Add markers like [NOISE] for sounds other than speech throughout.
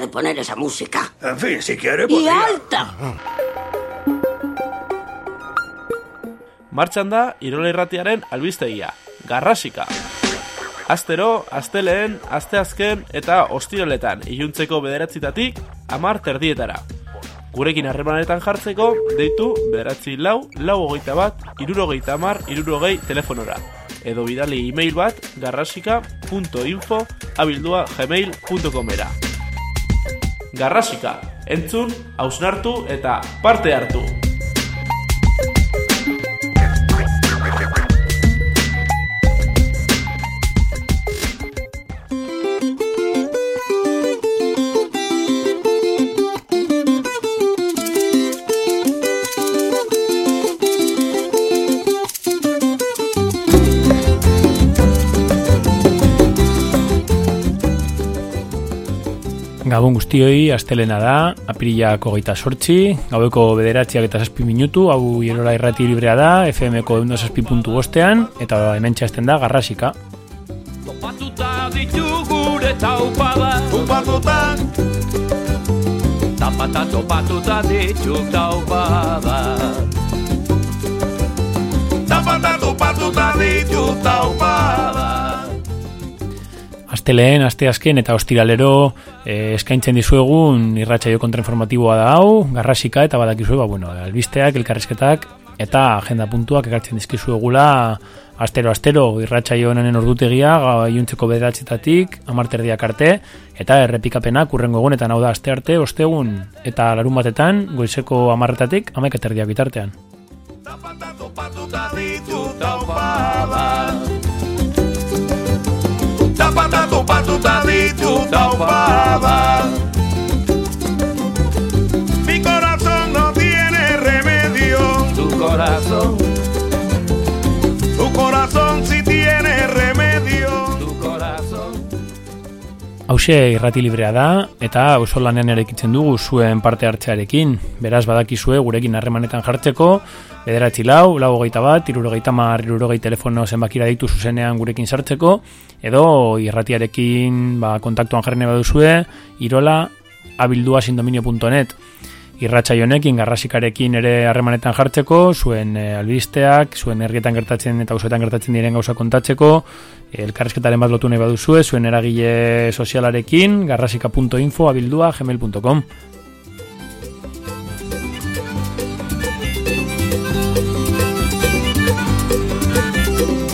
De poner esa música. En fin, si quiere, ¡Y alta! Martxan da, Irola Irratiaren albistegia, Garrasika. Astero, asteleen, asteazken eta ostiroletan iluntzeko bederatzitatik, amar terdietara. Gurekin harremanetan jartzeko, deitu bederatzi lau, lau hogeita bat, irurogeita amar, irurogei telefonora. Edo bidali e-mail bat garrasika.info abildua gmail.comera. Garrasika, entzun, hausnartu eta parte hartu. Gabon guztioi, astelena da, apirilako geita sortzi, gaueko bederatziak eta zazpi minutu, hau hierora irrati librea da, FM-ko egun zazpi puntu bostean, eta hemen txasten da, garrasika. Topatuta ditu gure taupada Topatuta. Tapata topatuta ditu taupada Tapata topatuta ditu taupada Asteleen, aste azken eta ostiralero eh, eskaintzen dizuegun irratsaio kontrainformatiboa da hau, garrasika eta badakizue, ba, bueno, albisteak, elkarrizketak eta agenda puntuak ekartzen dizkizuegula astero-astero irratsaio honen ordutegia gaiuntzeko bederatzetatik, amarterdiak arte, eta errepikapenak urrengo egunetan hau da aste arte, ostegun eta larun batetan, goizeko amarretatik, amaik aterdiak bitartean. Zapata topatuta ditu taubada Mi corazón no tiene remedio. Tu corazón Hauxe irrati librea da eta oso lanean ere ikitzen dugu zuen parte hartzearekin. Beraz badakizue gurekin harremanetan jartzeko, bederatzi lau, lau hogeita bat, irurogeita mar, irurogei telefono zenbakira ditu zuzenean gurekin sartzeko, edo irratiarekin ba, kontaktuan jarrene baduzue, irola abildua irratsaionekin garrasikarekin ere harremanetan jartzeko, zuen e, albisteak, zuen herrietan gertatzen eta usoetan gertatzen diren gauza kontatzeko, elkarrezketaren bat lotu nahi baduzue, zuen eragile sozialarekin, garrasika.info, abildua, gmail.com.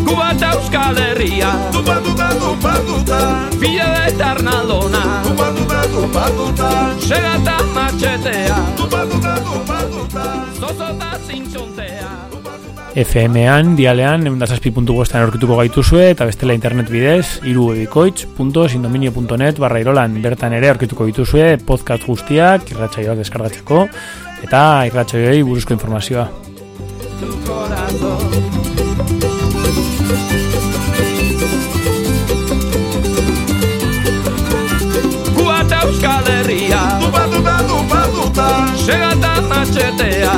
Kubata Euskal Herria. Tupatuta, tupatuta Fide eta Arnaldona Tupatuta, tupatuta Segata matxetea Tupatuta, tupatuta Zozota zintxontea FM-an, dialean, eundazazpi puntu aurkituko gaituzue, eta bestela internet bidez, iruebikoitz.sindominio.net barra irolan. Bertan ere aurkituko dituzue podcast guztiak, irratsaioak deskargatzeko, eta irratsaioei buruzko informazioa. Tu corazón Euskal Herria Tupatuta, tupatuta Segata matxetea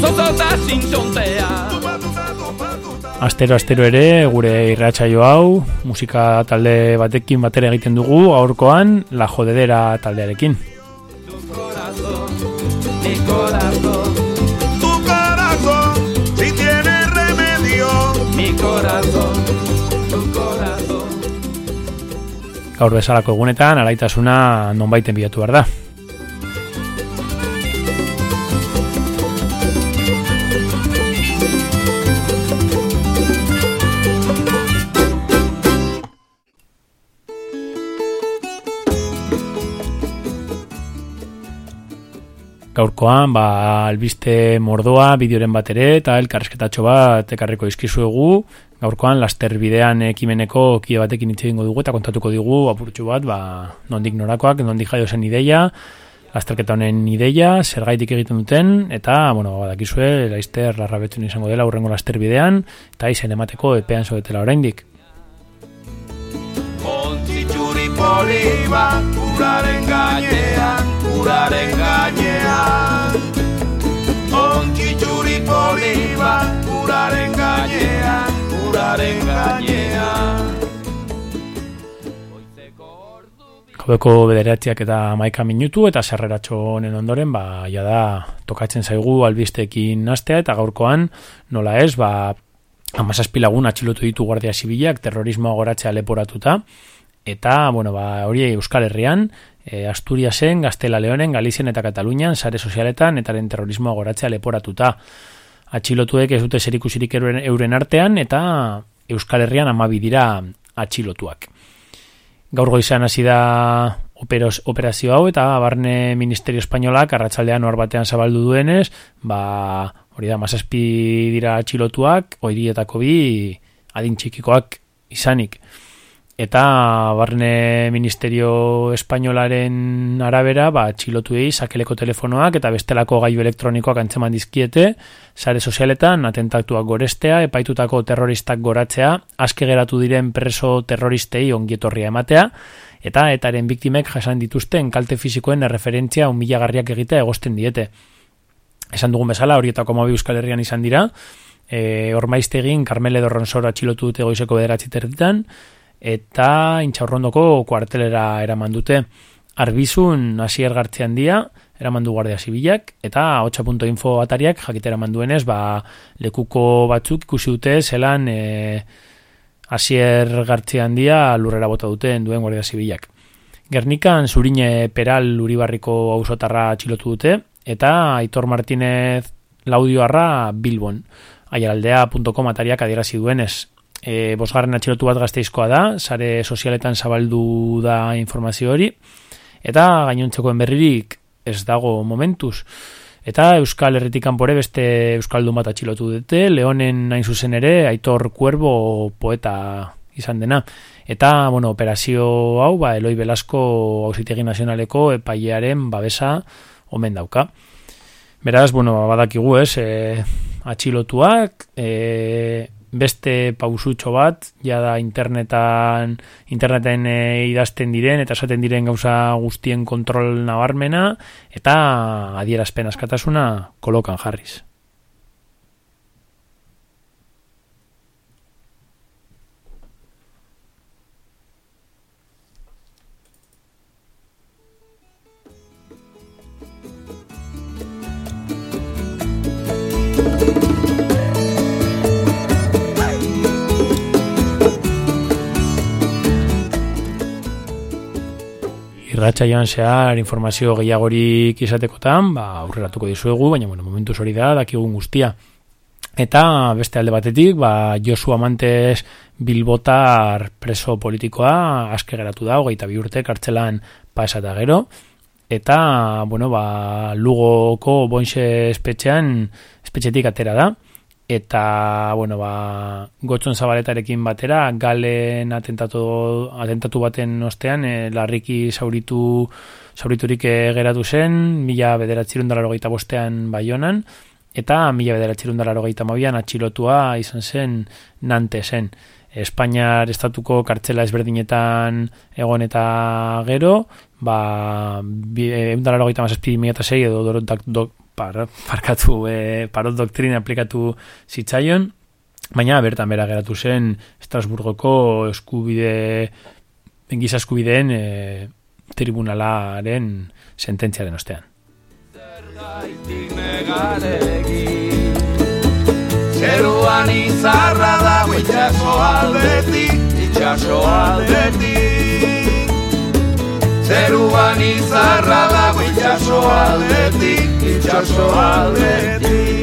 Zozota zintxontea. Tupatuta, tupatuta Astero astero ere gure irratsaio hau musika talde batekin batera egiten dugu gaurkoan La Jodedera taldearekin. Tu corazón Mi corazón. Tu corazón Si tiene remedio. Mi corazón Gaur bezalako egunetan alaitasuna nonbaiten bilatu behar da. Gaurkoan, ba, albiste mordoa, bideoren bat ere, eta elkarrezketatxo bat ekarriko izkizuegu. Gaurkoan, laster bidean ekimeneko kide batekin hitz egingo dugu, eta kontatuko digu, apurtxu bat, ba, nondik norakoak, nondik jaio zen ideia, lasterketa honen ideia, zer gaitik egiten duten, eta, bueno, badakizue, laizter larrabetzen izango dela urrengo laster bidean, eta izen emateko epean zoetela oraindik. Ontzi txuri poli bat Uraren gainean Uraren gainean Ontzi txuri poli bat Uraren gainean Uraren gainean Gaueko bederatziak eta maika minutu eta zerreratxo honen ondoren, ba, ja da, tokatzen zaigu albistekin nastea eta gaurkoan, nola ez, ba, amazazpi lagun atxilotu ditu Guardia Zibilak terrorismoa goratzea leporatuta, eta, bueno, ba, hori Euskal Herrian, e, Asturiasen, Gaztela Leonen, Galizien eta Katalunian, sare sozialetan, etaren terrorismoa goratzea leporatuta. Atxilotuek ez dute zerikusirik euren, artean, eta Euskal Herrian amabi dira atxilotuak. Gaur goizan hasi da operos, operazio hau eta barne Ministerio Espainolak arratsaldean hor batean zabaldu duenez, ba, hori da, mazazpi dira atxilotuak, oirietako bi adin txikikoak izanik. Eta barne Ministerio Espainolaren arabera, ba, atxilotuei sakeleko telefonoak eta bestelako gailu elektronikoak antzeman dizkiete, sare sozialetan atentatuak gorestea, epaitutako terroristak goratzea, aske geratu diren preso terroristei ongietorria ematea, eta etaren biktimek jasan dituzten kalte fisikoen erreferentzia unmilagarriak egitea egosten diete. Esan dugun bezala, horietako mabi Euskal Herrian izan dira, e, ormaiztegin Carmele Dorronsoro atxilotu dute goizeko bederatzi terditan, eta intxaurrondoko kuartelera eraman dute. Arbizun hasier gartzean dia, eraman du Guardia Zibilak, eta 8.info atariak jakitera manduenez, ba, lekuko batzuk ikusi dute zelan e, hasier gartzean dia lurrera bota duten duen Guardia Zibilak. Gernikan zurine peral uribarriko ausotarra txilotu dute, eta Aitor Martinez laudioarra Bilbon. Aialaldea.com atariak adierazi duenez, e, bosgarren atxilotu bat gazteizkoa da, sare sozialetan zabaldu da informazio hori, eta gainontzekoen berririk ez dago momentuz. Eta Euskal Herritik kanpore beste Euskaldun bat atxilotu dute, Leonen hain zuzen ere, Aitor Cuervo poeta izan dena. Eta, bueno, operazio hau, ba, Eloi Velasco hausitegi nazionaleko epailearen babesa omen dauka. Beraz, bueno, badakigu ez, e, atxilotuak, e, beste pausutxo bat, ja da internetan, interneten e, idazten diren eta esaten diren gauza guztien kontrol nabarmena eta adierazpen askatasuna kolokan jarriz. Irratxa joan zehar informazio gehiagorik izatekotan, ba, aurreratuko dizuegu, baina bueno, momentu hori da, dakigun guztia. Eta beste alde batetik, ba, Josu Amantes Bilbotar preso politikoa aske geratu da, hogeita bi urte kartzelan pasata gero, eta, bueno, ba, Lugoko bonxe espetxean, espetxetik atera da, eta bueno, ba, gotxon zabaletarekin batera, galen atentatu, atentatu baten ostean, e, larriki zauritu, zauriturik geratu zen, mila bederatzerun dara bostean baionan, eta mila bederatzerun dara mabian atxilotua izan zen nante zen. Espainiar estatuko kartzela ezberdinetan egon eta gero, ba, egun dara logeita mazazpi mila eta zei, edo do, par, parkatu e, parot doktrina aplikatu zitzaion, baina bertan bera geratu zen Estrasburgoko eskubide engiza eskubideen e, tribunalaren sententziaren ostean. Zeruan izarra dago itxaso aldetik, itxaso aldetik. Zeruan izarra dago itxaso aldetik, itxaso aldetik.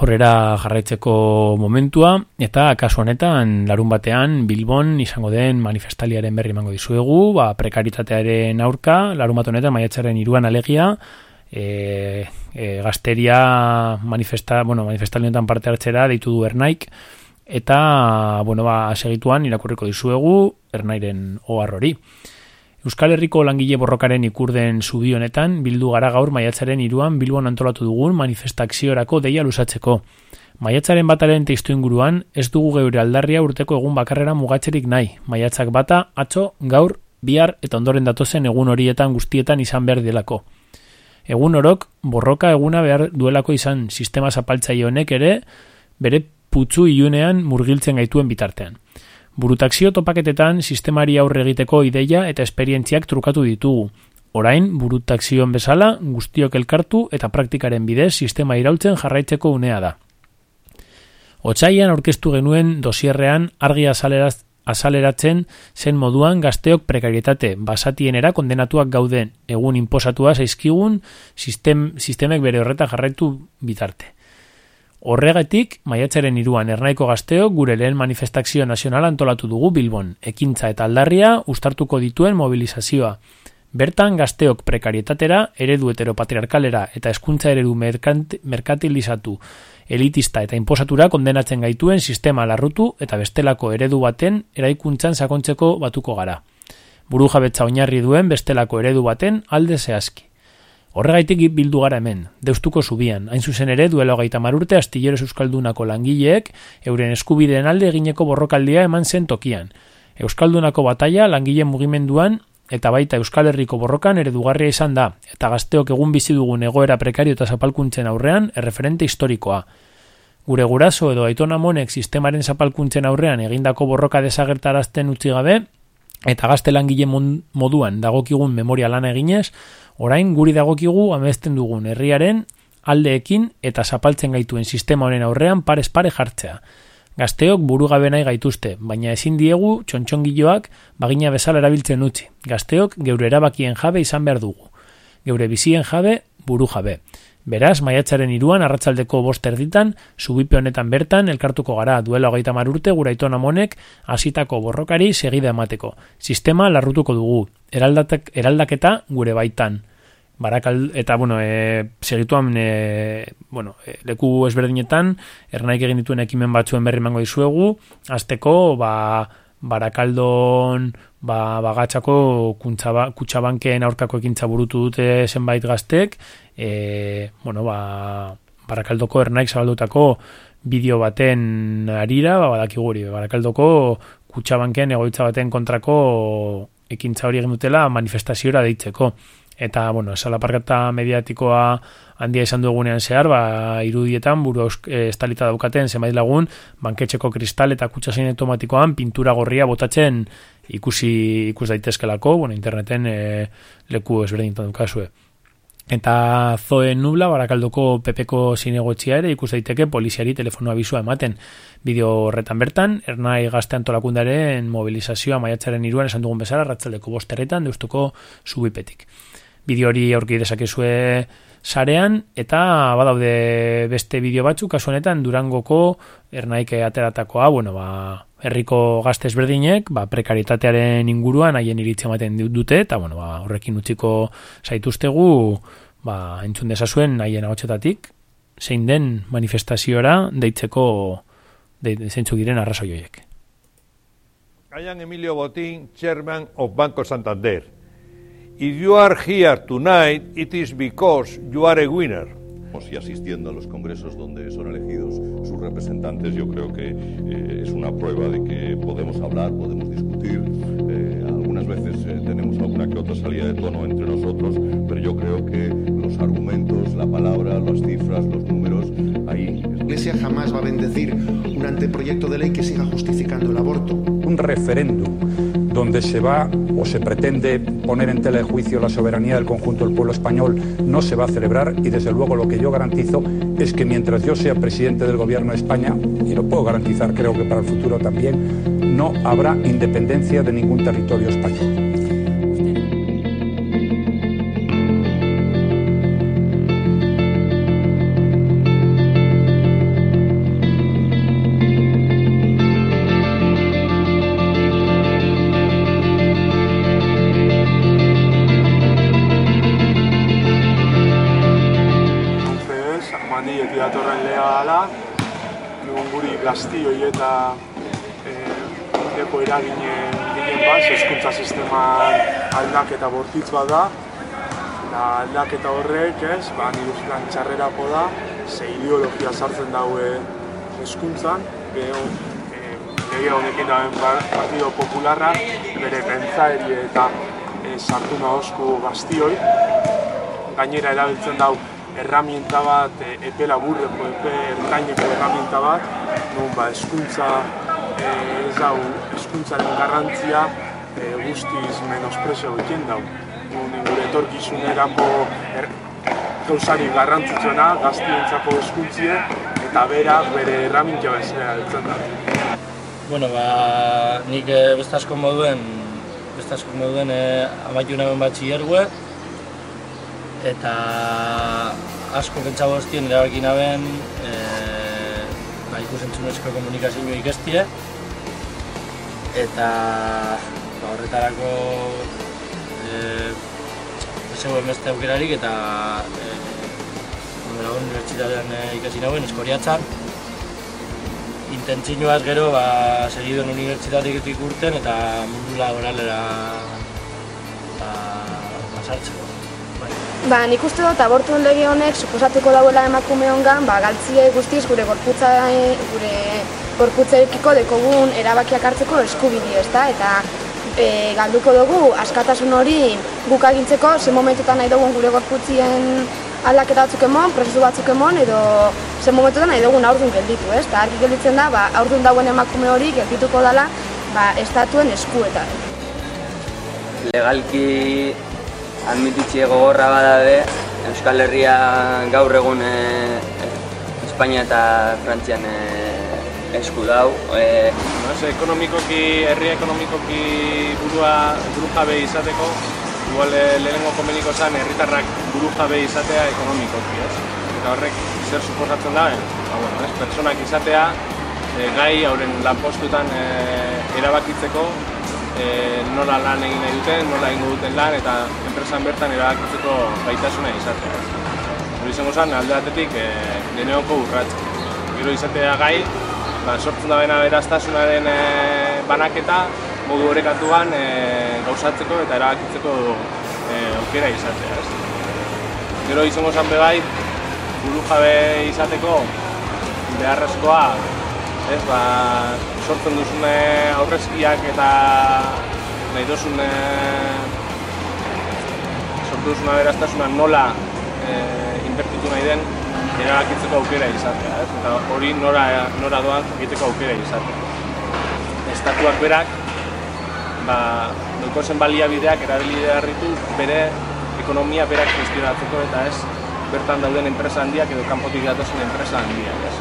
Aurrera jarraitzeko momentua eta kasu honetan larun batean Bilbon izango den manifestaliaren berri emango dizuegu, ba, prekaritatearen aurka, larun bat honetan maiatzaren iruan alegia, e, e, gazteria manifesta, bueno, manifestalionetan parte hartzera deitu du ernaik, eta bueno, ba, segituan irakurriko dizuegu ernairen ohar hori. Euskal Herriko langile borrokaren ikurden zubi honetan bildu gara gaur maiatzaren iruan bilbon antolatu dugun manifestakziorako deia lusatzeko. Maiatzaren bataren teiztu inguruan ez dugu geure aldarria urteko egun bakarrera mugatzerik nahi. Maiatzak bata, atzo, gaur, bihar eta ondoren datozen egun horietan guztietan izan behar delako. Egun orok, borroka eguna behar duelako izan sistema zapaltzaile honek ere, bere putzu iunean murgiltzen gaituen bitartean. Burutakzio topaketetan sistemari aurre egiteko ideia eta esperientziak trukatu ditugu. Orain, burutakzioen bezala, guztiok elkartu eta praktikaren bidez sistema iraultzen jarraitzeko unea da. Otsaian aurkeztu genuen dosierrean argi azaleraz, azaleratzen zen moduan gazteok prekarietate basatienera kondenatuak gauden egun inposatua zaizkigun sistem, sistemek bere horreta jarraitu bitarte. Horregatik, maiatzaren iruan ernaiko gazteo gure lehen manifestakzio nazional antolatu dugu Bilbon, ekintza eta aldarria ustartuko dituen mobilizazioa. Bertan gazteok prekarietatera, eredu heteropatriarkalera eta eskuntza eredu merkantilizatu, elitista eta inposatura kondenatzen gaituen sistema larrutu eta bestelako eredu baten eraikuntzan sakontzeko batuko gara. Buru jabetza oinarri duen bestelako eredu baten alde zehazki. Horregaitik bildu gara hemen, deustuko zubian, hain zuzen ere duela hogeita marurte astilleros euskaldunako langileek euren eskubideen alde egineko borrokaldia eman zen tokian. Euskaldunako bataia langileen mugimenduan eta baita Euskal Herriko borrokan eredugarria izan da, eta gazteok egun bizi dugun egoera prekario eta zapalkuntzen aurrean erreferente historikoa. Gure guraso edo aitona monek sistemaren zapalkuntzen aurrean egindako borroka desagertarazten utzi gabe, eta gazte langile moduan dagokigun memoria lana eginez, orain guri dagokigu amesten dugun herriaren aldeekin eta zapaltzen gaituen sistema honen aurrean parez pare jartzea. Gazteok burugabe nahi gaituzte, baina ezin diegu txontxongiloak bagina bezala erabiltzen utzi. Gazteok geure erabakien jabe izan behar dugu. Geure bizien jabe, buru jabe. Beraz, maiatzaren iruan, arratzaldeko bost erditan, subipe honetan bertan, elkartuko gara duela hogeita marurte gura itona monek, hasitako borrokari segida emateko. Sistema larrutuko dugu, eraldatek, eraldaketa gure baitan. Barakal, eta, bueno, e, segituan, e, bueno, e, leku ezberdinetan, ernaik egin dituen ekimen batzuen berri mango dizuegu, azteko, ba, barakaldon, ba, bagatxako kuntzaba, kutsabanken aurkako ekintza burutu dute zenbait gaztek, e, bueno, ba, barakaldoko ernaik zabaldutako bideo baten arira, ba, badakiguri, barakaldoko kutsabanken egoitza baten kontrako ekintza hori egin dutela manifestaziora deitzeko. Eta, bueno, esalaparkata mediatikoa handia izan dugunean zehar, ba, irudietan, buru e, estalita daukaten, zenbait lagun, banketxeko kristal eta kutsasin automatikoan pintura gorria botatzen ikusi ikus daitezkelako, bueno, interneten e, leku ezberdinetan dukazue. Eta zoe nubla, barakaldoko pepeko zinegotxia ere, ikus daiteke poliziari telefonoa bizua ematen. Bideo horretan bertan, ernai gazte antolakundaren mobilizazioa maiatzaren iruan esan dugun bezala, ratzaldeko bosterretan, deustuko subipetik. Bideo hori aurki dezakezue sarean, eta badaude beste bideo batzuk, kasu honetan, durangoko ernaike ateratakoa, bueno, ba, herriko gazte ezberdinek, ba, prekaritatearen inguruan haien iritzi ematen dute, eta bueno, ba, horrekin utziko zaituztegu, ba, entzun dezazuen haien agotxetatik, zein den manifestaziora deitzeko de, zeintzu diren arrazoioiek. Am Emilio Botín, Chairman of Banco Santander. If you are here tonight, it is because you are a winner. y asistiendo a los congresos donde son elegidos sus representantes, yo creo que eh, es una prueba de que podemos hablar, podemos discutir. Eh, algunas veces eh, tenemos alguna que otra salida de tono entre nosotros, pero yo creo que los argumentos, la palabra, las cifras, los números, ahí. La Iglesia jamás va a bendecir un anteproyecto de ley que siga justificando el aborto. Un referéndum donde se va o se pretende poner en tela de juicio la soberanía del conjunto del pueblo español no se va a celebrar y desde luego lo que yo garantizo es que mientras yo sea presidente del gobierno de España, y lo puedo garantizar creo que para el futuro también, no habrá independencia de ningún territorio español. Eskuntza sisteman aldaketa bortitz bat da, eta aldaketa horrek, ez, ba, nire ustean txarrera da, ze ideologia sartzen daue eskuntzan, geho, e, lege honekin dauen Partido Popularra, bere pentsaeri eta e, sartu nahozku gaztioi, gainera erabiltzen dau erramienta bat, e, epe laburreko, epe ertaineko erramienta bat, non ba, eskuntza e, ez hau, eskuntzaren garrantzia e, guztiz menospresio egiten dau. Non gure etorkizunerako er, gauzari garrantzitsuena gaztientzako eskuntzie eta bera bere erramintia bezala ditzen da. Bueno, ba, nik e, beste asko moduen, beste asko moduen e, amaitu nagoen batxi eta asko pentsa goztien erabaki naben e, ikusentzunezko komunikazioa ikestie eta ba, horretarako eh zegoen beste aukerarik eta eh unibertsitatean e, ikasi nauen eskoriatzan intentzioaz gero ba segiduen unibertsitatetik urten eta mundu laboralera ba, basartzeko. Ba, nik uste dut abortuen lege honek suposatuko dauela emakume hongan, ba, galtzie guztiz gure gorputza gure gorputzarekiko dekogun erabakiak hartzeko eskubidi, ezta? Eta e, galduko dugu askatasun hori guk agintzeko zen momentutan nahi dugun gure gorputzien aldaketa batzuk emon, prozesu batzuk emon, edo zen momentutan nahi dugun aurdun gelditu, ez? Eta argi gelditzen da, ba, aurdun dagoen emakume hori geldituko dela ba, estatuen eskuetan. Legalki admititzie gogorra badabe Euskal Herria gaur egun e, Espainia eta Frantzian e, esku dau. E, Ez, ekonomikoki, herri ekonomikoki burua burujabe izateko, igual eh, lehenengo komeniko zen herritarrak burujabe izatea ekonomikoki, ez? Eta horrek zer suposatzen da, eh? ba, bueno, ez, pertsonak izatea, eh, gai hauren lanpostuetan eh, erabakitzeko eh, nola lan egin nahi duten, nola egingo duten lan, eta enpresan bertan erabakitzeko gaitasuna izatea. Hori izango zen, alde batetik, eh, deneoko urratza. Gero izatea gai, ba, sortzen da bena beraztasunaren e, banaketa modu orekatuan e, gauzatzeko eta erabakitzeko e, aukera izatea. Ez? Gero izango zan bai, buru jabe izateko beharrezkoa ez, ba, sortzen duzune aurrezkiak eta nahi duzun e, sortu duzuna beraztasuna nola e, inbertitu nahi den erabakitzeko aukera izatea, ez? Eta hori nora, nora doan egiteko aukera izatea. Estatuak berak, ba, duko zen baliabideak erabili beharritu bere ekonomia berak gestionatzeko eta ez bertan dauden enpresa handiak edo kanpotik datozen enpresa handiak, ez?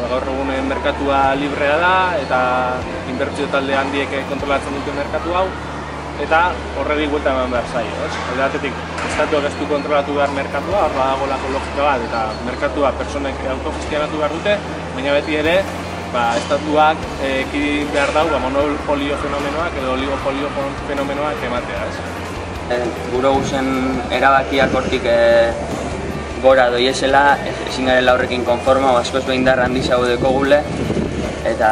Ba, gaur egun merkatua librea da eta inbertsio talde handiek kontrolatzen dute merkatu hau eta horreri guelta eman behar zaio, ez? Alde batetik, estatuak ez du kontrolatu behar merkatua, hor badagolako logika bat, eta merkatua personek autogestionatu behar dute, baina beti ere, ba, estatuak ekidin behar dau, ba, monopolio fenomenoak edo oligopolio fenomenoak ematea, ez? E, gure guzen erabakiak hortik e, gora doiesela, ezin garela horrekin konforma, askoz behin darra handi gule, eta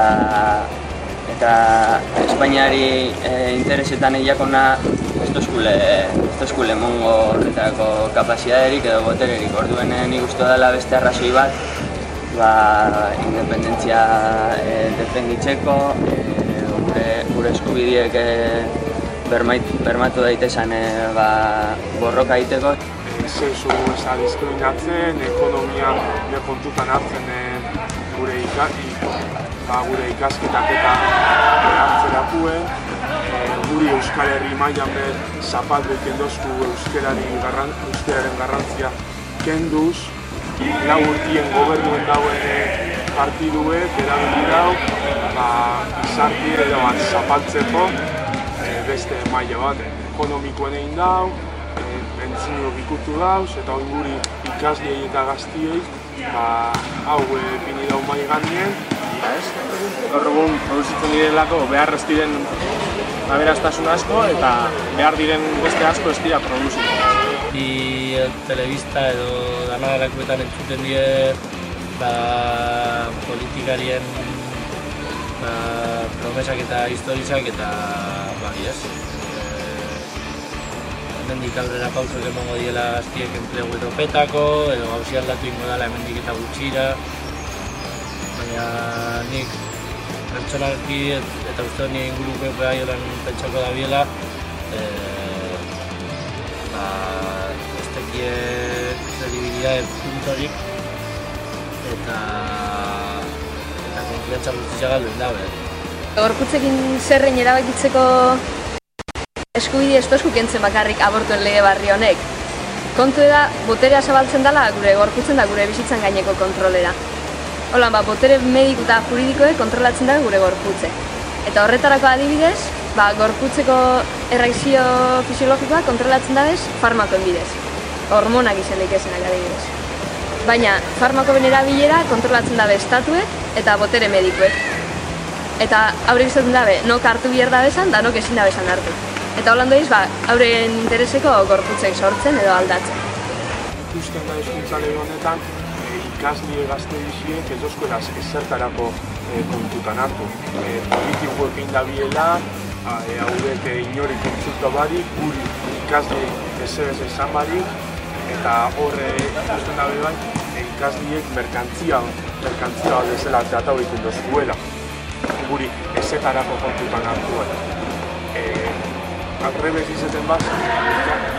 eta Espainiari e, interesetan eiakona ez dozkule, ez dozkule mongo horretako kapasidaderik edo botererik. Orduen eh, nik uste dela beste arrazoi bat, ba, independentzia e, defenditzeko, e, gure, gure eskubidiek e, bermait, bermatu daitezen e, ba, borroka egiteko. Zensu eza diskriminatzen, ekonomian kontutan hartzen gure ikasi ba, gure ikasketak eta hartzerakue, e, guri Euskal Herri mailan be zapaldu kendozku euskerari garran, euskeraren garrantzia kenduz, lau urtien gobernuen dauen e, partiduek erabili dau, ba, izarti edo bat zapaltzeko e, beste maila bat ekonomikoen egin dau, e, bentzino bikutu dauz, eta hori guri ikasliei eta gaztiei, ba, hau e, pini dau mai gandien, ez? Gaur egun produzitzen direlako behar ez diren aberaztasun asko eta behar diren beste asko ez dira produzitzen. Bi telebista edo danagarakuetan entzuten die ba, politikarien ba, promesak eta historizak eta bai ez. Hemendik aurrera pauso emango diela aztiek enplegu edo petako, edo gauzi aldatu ingo dela hemendik eta gutxira baina nik pertsonalki eta uste honi inguruko horren pentsako da biela e, ba, ez tekie kredibilia puntorik eta eta konfiantza guztia galdu dabe. Gorputzekin zerrein erabakitzeko eskubide ez tozku kentzen bakarrik abortuen lege barri honek. Kontu da, boterea zabaltzen dela gure gorputzen da gure bizitzan gaineko kontrolera. Hola, ba, botere mediku eta juridikoek kontrolatzen da gure gorputze. Eta horretarako adibidez, ba, gorputzeko erreakzio fisiologikoa kontrolatzen da bez farmakoen bidez. Hormonak izan daikezenak adibidez. Baina, farmako benera bilera kontrolatzen dabe estatuek eta botere medikuek. Eta haure izaten dabe, nok hartu bihar da bezan, da nok ezin da bezan hartu. Eta holan doiz, ba, hauren intereseko gorputzek sortzen edo aldatzen. Ikusten da eskuntza honetan, ikasli gazte diziek ez dozkoeraz ezertarako e, kontutan hartu. E, Politikoek egin da biela, e, haudek e, inori kontsulta bari, guri ikasli ez ez esan bari, eta horre ikusten da bai, e, ikasliek merkantzia, merkantzia bat ezela tratau egiten dozkuela. Guri ezetarako kontutan hartu. E, Arrebez izaten bat,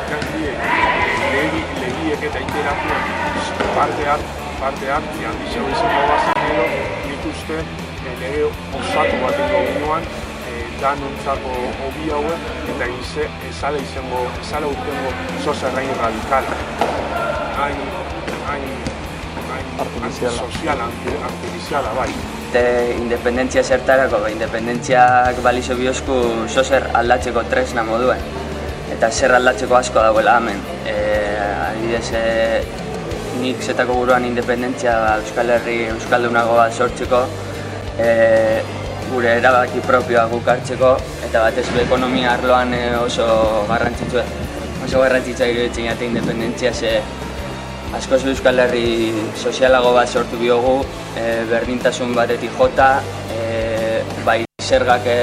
ikasliek, legiek eta interatuen parte hartu, handi xau izango bazen edo, nik uste e, lege osatu bat ingo ginoan, e, dan ontzako hobi haue, eta ize, ezale izango, ezale urtengo zozerrein radikala. Hain, hain, hain, artifiziala, artifiziala, bai. eh, independentzia zertarako, ba, independentziak balizo biosku zozer aldatzeko tresna moduen. Eta zer aldatzeko asko dagoela hemen. E, adibidez, nik zetako buruan independentzia Euskal Herri Euskaldunago bat sortzeko, e, gure erabaki propioa guk hartzeko, eta batez be ekonomia arloan e, oso garrantzitsua oso garrantzitsua iruditzen jate independentzia ze askoz Euskal Herri sozialago bat sortu biogu, e, berdintasun batetik jota, e, bai zergak e,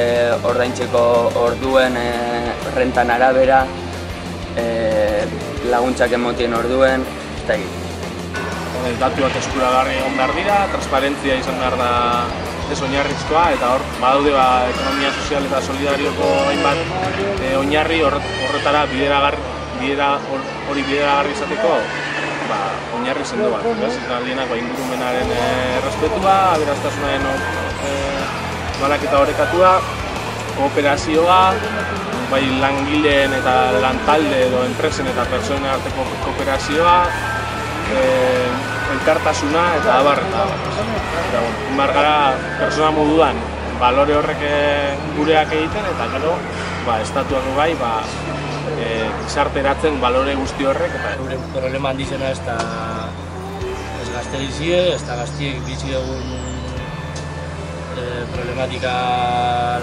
ordaintzeko orduen e, rentan arabera, e, laguntzak emotien orduen, Hone, datuak eskuragarri egon behar dira, transparentzia izan behar da ez oinarrizkoa, eta hor, badaude ba, ekonomia sozial eta solidarioko hainbat e, oinarri horret- horretara bideragar, bidera, hor- hori bideragarri izateko ba, oinarri sendo bat. Ez eta aldienak ba, ingurumenaren e, errespetua, aberastasunaren e, balaketa horrekatua, kooperazioa, bai langileen eta lantalde edo enpresen eta pertsonen arteko kooperazioa, e, elkartasuna eta abar eta abar. Eta, bueno, behar gara persona moduan balore horrek eh, gureak egiten eta gero ba, estatuak bai ba, e, gizarteratzen balore guzti horrek eta Gure problema handizena ez da ez gazterizie, ez da gaztiek bizi egun e, problematika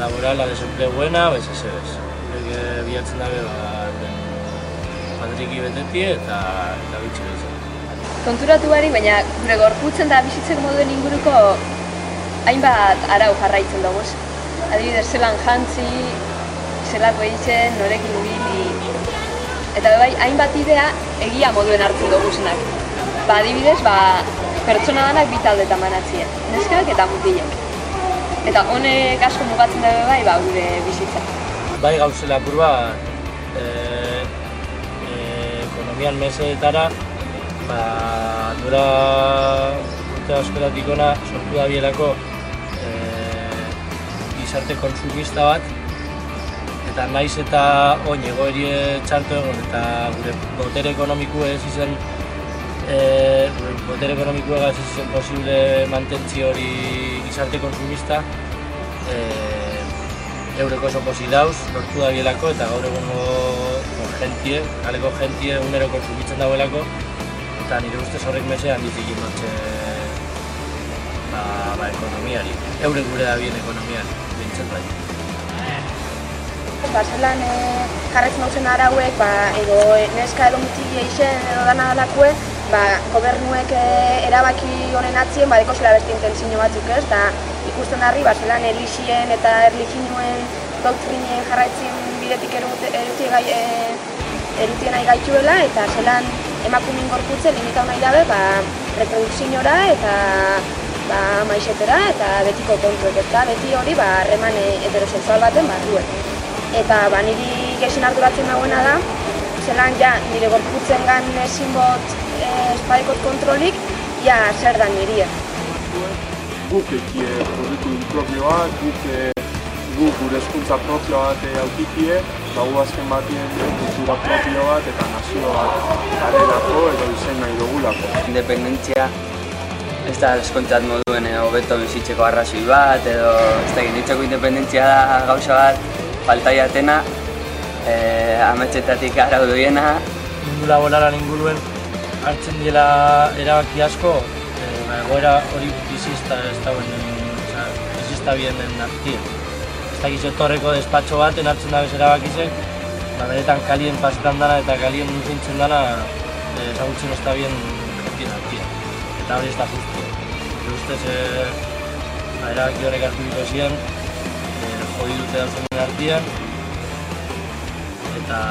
laborala, desempleguena, bez ez ez. Eh, bilatzen dabe, ba, euren madriki beteti eta, eta betzen. Konturatu barik, baina gure gorputzen da bizitzeko moduen inguruko hainbat arau jarraitzen dugu. Adibidez, zelan jantzi, zelako egiten, norekin ibili. Eta bai, hainbat idea egia moduen hartzen dugu zenak. Ba, adibidez, ba, pertsona danak bi taldetan banatzien, neskak eta mutilek. Eta honek asko mugatzen dabe bai, ba, gure bizitza. Bai gauzela kurba, e, e, ekonomian mesedetara, ba, dura urte askotatik ona sortu da bielako e, gizarte konsumista bat, eta naiz eta oin egoerie txarto egon eta gure botere ekonomiku ez izan e, gure botere ekonomiku ez izan posible mantentzi hori gizarte konsumista e, eureko oso posi dauz, lortu da bielako eta gaur egungo bueno, jentie, kaleko jentie unero konsumitzen dagoelako eta nire ustez horrek mesean dizikin dutxe ba, ba, ekonomiari, eure gure da bien ekonomiari, bintzen bai. Ba, zelan e, jarraitzen dauzen arauek, ba, edo e, neska edo mutile izen edo dana dalakue, ba, gobernuek e, erabaki honen atzien, ba, dekozela beste intentzio batzuk ez, eta ikusten darri, ba, zelan elixien eta erlijinuen doktrinen jarraitzen bidetik erute, erutie gai, e, erutien nahi gaituela, eta zelan emakumin gorputze limitau nahi dabe, ba, reprodukziora eta ba, maizetera eta betiko kontuek, eta beti hori ba, harreman e, heterosexual baten barruek. Eta ba, niri gexen arduratzen dagoena da, zelan ja nire gorputzen gan ezin bot e, kontrolik, ja zer da nirie. Guk ekie kurrikulum propioa, guk guk gure eskuntza propio bat e, aukikie, ba, gu azken batien kultura propio bat eta nazio bat garelako edo izen nahi dugulako. Independentzia ez da eskontzat moduen edo hobeto bizitzeko arrazoi bat, edo ez da ginditzeko independentzia da gauza bat falta jatena, e, ametsetatik arau duena. Mundu laboralan inguruen hartzen dela erabaki asko, e, ba, egoera hori bizizta ez dauen, oza, bizizta bienen artien. Ez dakiz etorreko despatxo baten hartzen dabez erabakizek, ba, beretan kalien pasetan dana eta kalien nuzintzen dana e, ezagutzen ez da bien artien. Eta hori ez da justu. Gure ustez, e, ba, erabaki horrek hartu diko ziren, e, jodi dute dauzen artian, eta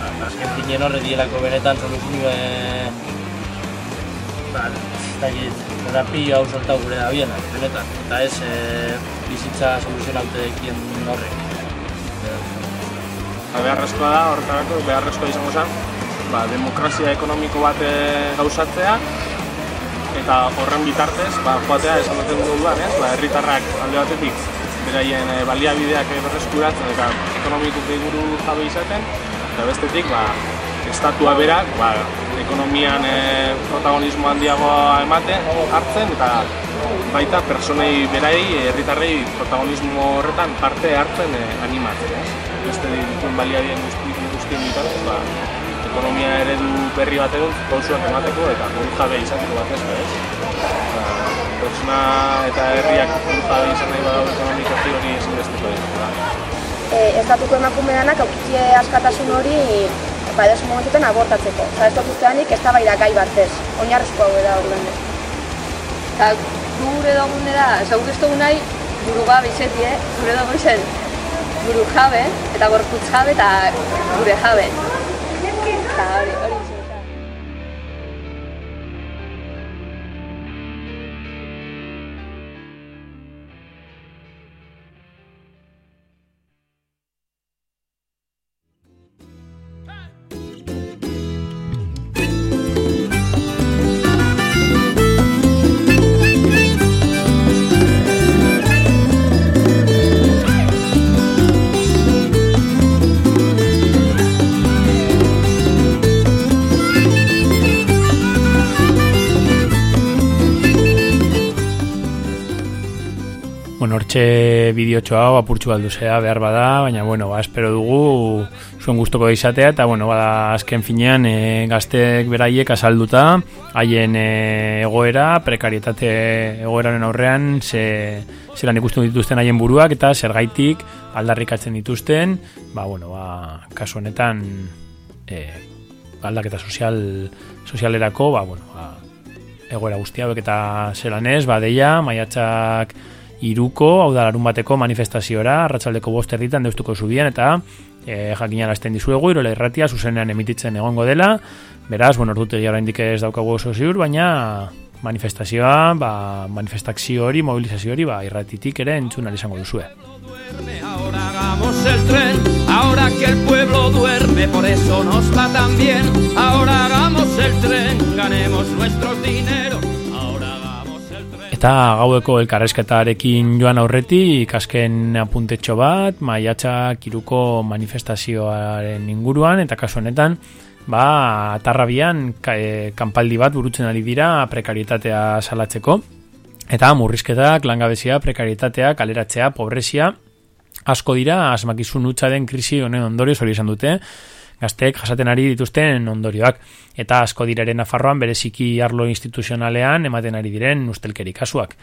ba, azken finen horre dielako benetan soluzio e, ba, ez dakit, terapia hau sortau gure da biena, benetan, eta ez e, bizitza soluzionaute dekien horrek. Ba, beharrezkoa da, horretarako, beharrezkoa izango zen, ba, demokrazia ekonomiko bat e, gauzatzea, eta horren bitartez, ba, joatea esan duten moduan, ez? Ba, herritarrak alde batetik beraien e, baliabideak berreskuratzen eta ekonomikoki buru jabe izaten, eta bestetik, ba, estatua berak, ba, ekonomian e, protagonismo handiagoa ematen, hartzen, eta baita personei berai, herritarrei protagonismo horretan parte hartzen e, animatzen, ez? Beste dituen baliabien guzti, guztien bitartez, ba, ekonomia eredu berri bat edo pausuak emateko eta buru jabe izateko bat ez, ez? Ba, pertsona eta herriak buru jabe izan nahi badau ekonomikoki hori ezinbesteko ditu. Da. E, estatuko emakumeanak aukitie askatasun hori ba, edo momentuetan abortatzeko. Osa, ez dut usteanik ez da gai batez, oinarrizko hau da horren. Eta gure dugune da, zagut ez dugu nahi, buru gabe izeti, eh? gure dugu izen buru jabe, eta gorputz jabe, eta gure jabe. Eta hori, hortxe bideotxo hau apurtxu balduzea behar bada, baina bueno, ba, espero dugu zuen gustoko izatea eta bueno, bada azken finean e, gazteek beraiek azalduta haien e, egoera, prekarietate egoeraren aurrean ze, zelan ikusten dituzten haien buruak eta zergaitik aldarrikatzen dituzten, ba bueno, ba, kasu honetan e, aldaketa sozial sozialerako, ba bueno, ba, egoera guztia hauek eta zelan ez, ba deia, maiatzak iruko, hau da larun bateko manifestaziora, arratsaldeko bost erditan deustuko zubian, eta e, jakinarazten dizuegu, irola irratia, zuzenean emititzen egongo dela, beraz, bueno, ordute gara indik ez daukagu oso ziur, baina manifestazioa, ba, manifestakzio hori, mobilizazio hori, ba, irratitik ere entzun izango duzue. Ahora hagamos el tren, ahora que el pueblo duerme, por eso nos va tan bien. Ahora hagamos el tren, ganemos nuestros dineros. Eta gaueko elkarrezketarekin joan aurretik azken apuntetxo bat, maiatxak iruko manifestazioaren inguruan, eta kasu honetan, ba, atarrabian ka, e, kanpaldi bat burutzen ari dira prekarietatea salatzeko. Eta murrizketak, langabezia, prekarietatea, kaleratzea, pobrezia, asko dira, asmakizun den krisi honen ondorioz hori izan dute, gazteek jasaten ari dituzten ondorioak eta asko direren Nafarroan bereziki arlo instituzionalean ematen ari diren ustelkeri kasuak.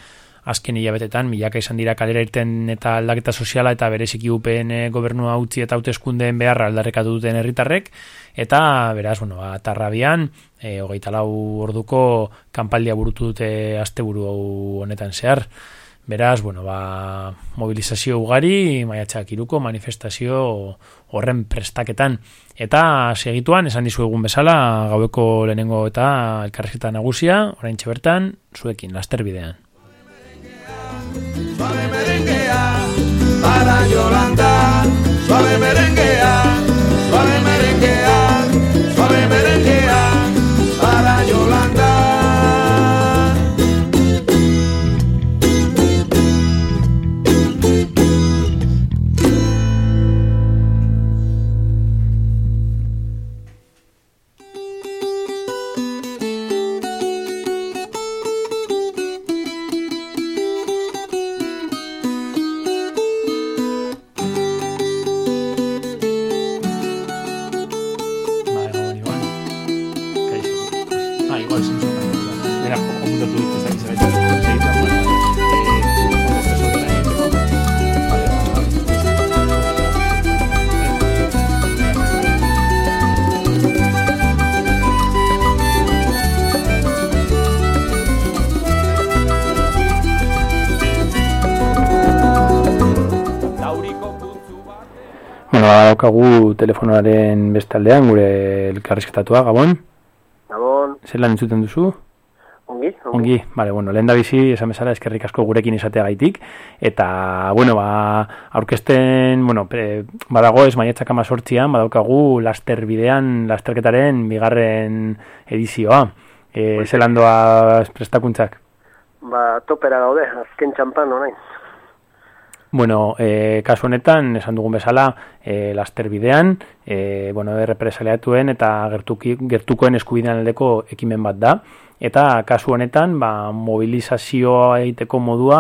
Azken hilabetetan milaka izan dira kalera irten eta aldaketa soziala eta bereziki UPN gobernua utzi eta hauteskundeen beharra aldarrekatu duten herritarrek eta beraz, bueno, atarrabian e, hogeita lau orduko kanpaldia burutu dute asteburu honetan zehar. Beraz, bueno, ba, mobilizazio ugari, maiatxak iruko, manifestazio horren prestaketan. Eta segituan, esan dizu egun bezala, gaueko lehenengo eta elkarrezketa nagusia, orain bertan, zuekin, laster bidean. Suave merenguea, para Yolanda, suave merenguea, daukagu telefonoaren bestaldean gure elkarrizketatua, Gabon? Gabon. Zer lan entzuten duzu? Ongi, ongi. Ongi, bale, bueno, lehen da bizi, esan bezala, eskerrik asko gurekin izatea gaitik, eta, bueno, ba, aurkesten, bueno, pre, badago ez maietzak amazortzian, badaukagu laster bidean, lasterketaren bigarren edizioa. E, zelan doa prestakuntzak? Ba, topera gaude, azken txampan, orain. Bueno, e, kasu honetan, esan dugun bezala, e, laster bidean, e, bueno, errepresaliatuen eta gertuki, gertukoen eskubidean aldeko ekimen bat da. Eta kasu honetan, ba, mobilizazioa egiteko modua,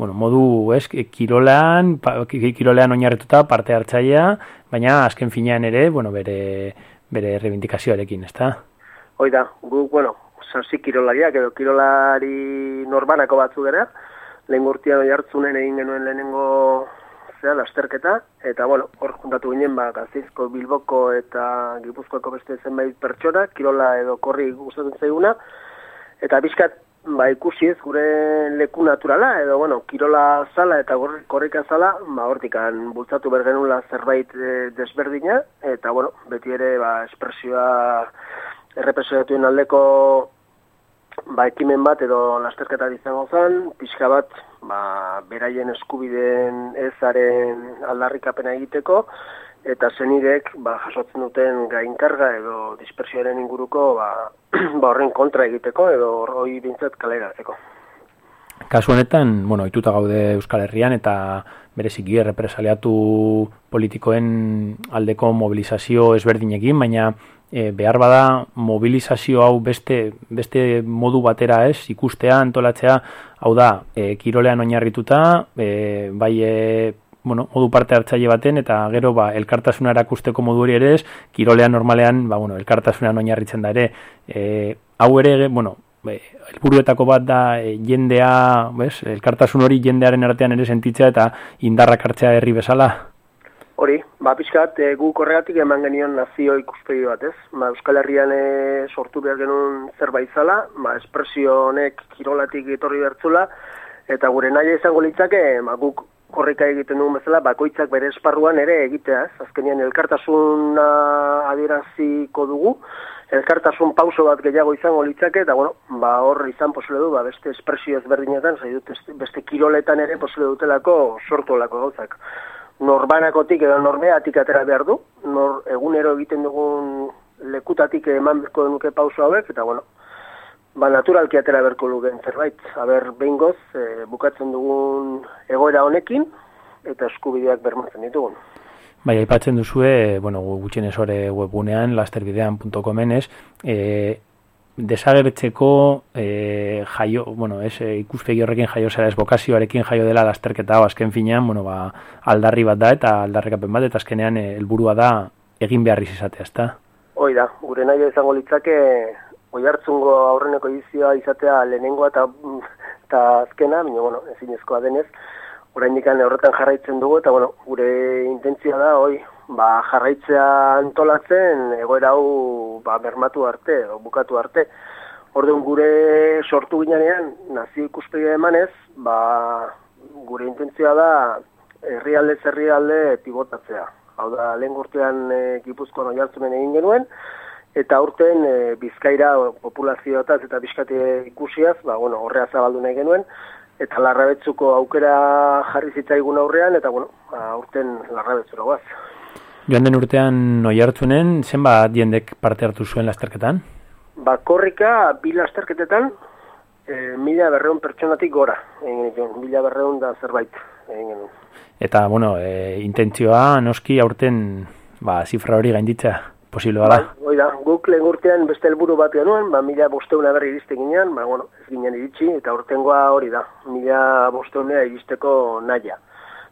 bueno, modu, ez, kirolean, pa, kirolean oinarretuta parte hartzailea, baina azken finean ere, bueno, bere, bere reivindikazioarekin, ezta? Hoi da, gu, bueno, sasi kirolariak edo kirolari norbanako batzu gara, lehen urtean oi hartzunen egin genuen lehenengo zera, lasterketa, eta bueno, hor juntatu ginen, ba, gazizko, bilboko eta gipuzkoako beste zenbait pertsona, kirola edo korri gustatzen zaiguna, eta bizkat, ba, ikusi ez gure leku naturala, edo, bueno, kirola zala eta korrika zala, ba, hortikan bultzatu bergenula zerbait e, desberdina, eta, bueno, beti ere, ba, espresioa errepresioatuen aldeko ba, ekimen bat edo lasterketa izango zen, pixka bat ba, beraien eskubideen ezaren aldarrikapena egiteko, eta zenidek ba, jasotzen duten gainkarga edo dispersioaren inguruko ba, [CLEARS THROAT] ba horren kontra egiteko edo hori bintzat kaleratzeko. Kasu honetan, bueno, ituta gaude Euskal Herrian eta bereziki errepresaliatu politikoen aldeko mobilizazio ezberdinekin, baina e, behar bada mobilizazio hau beste, beste modu batera ez, ikustea, antolatzea, hau da, e, kirolean oinarrituta, e, bai e, bueno, modu parte hartzaile baten, eta gero ba, elkartasuna erakusteko modu hori ere ez, kirolean normalean, ba, bueno, elkartasunan oinarritzen da ere, e, hau ere, bueno, helburuetako bat da e, jendea, bez, elkartasun hori jendearen artean ere sentitzea eta indarrak hartzea herri bezala. Hori, ba, pixkat, e, gu korregatik eman genion nazio ikuspegi bat, ez? Ba, Euskal Herrian e, sortu behar genuen zerbait zala, ba, espresio honek kirolatik etorri bertzula, eta gure nahi izango litzake, ba, guk korrika egiten dugun bezala, bakoitzak bere esparruan ere egitea, ez? Azkenean, elkartasuna adieraziko dugu, elkartasun pauso bat gehiago izango litzake, eta bueno, ba, hor izan posile du, ba, beste espresio ezberdinetan, zai dut, beste kiroletan ere posile dutelako sortu gauzak norbanakotik edo normeatik atera behar du, nor egunero egiten dugun lekutatik eman berko denuke pauso hauek, eta bueno, ba naturalki atera berko lugen zerbait, haber behin goz, e, bukatzen dugun egoera honekin, eta eskubideak bermatzen ditugun. Bai, aipatzen duzue, bueno, gutxien esore webgunean, lasterbidean.comen ez, e, desagertzeko e, jaio, bueno, ez, e, ikuspegi horrekin jaio zera, ez bokazioarekin jaio dela lasterketa hau azken finean, bueno, ba, aldarri bat da eta aldarrekapen bat, eta azkenean eh, helburua da egin beharriz izatea, ezta? Hoi da, gure nahi izango litzake oi hartzungo aurreneko edizioa izatea lehenengoa eta, eta azkena, baina, bueno, ezin ezkoa denez, orain horretan jarraitzen dugu, eta, bueno, gure intentzia da, oi, ba, jarraitzea antolatzen egoera hau ba, bermatu arte, o, bukatu arte. Orduan gure sortu ginean nazio ikuspegia emanez, ba, gure intentzioa da herrialde herrialde pivotatzea. Hau da, lehen gurtean e, gipuzkoan oiartzunen egin genuen, eta urten e, bizkaira populazioetaz eta bizkate ikusiaz, ba, bueno, horrea zabaldu nahi genuen, eta larrabetzuko aukera jarri zitzaigun aurrean, eta bueno, ba, urten larrabetzura guaz. Joan den urtean noi hartzunen, zenbat jendek parte hartu zuen lasterketan? Ba, korrika, bi lasterketetan, e, mila berreun pertsonatik gora, egin mila berreun da zerbait. Egin Eta, bueno, e, intentzioa, noski, aurten, ba, zifra hori gainditza, posible bada? Ba, oida, guk lehen urtean beste helburu bat genuen, ba, mila bosteuna berri iriste ginean, ba, bueno, ez ginen iritsi, eta urtengoa hori da, mila bosteunea iristeko naia.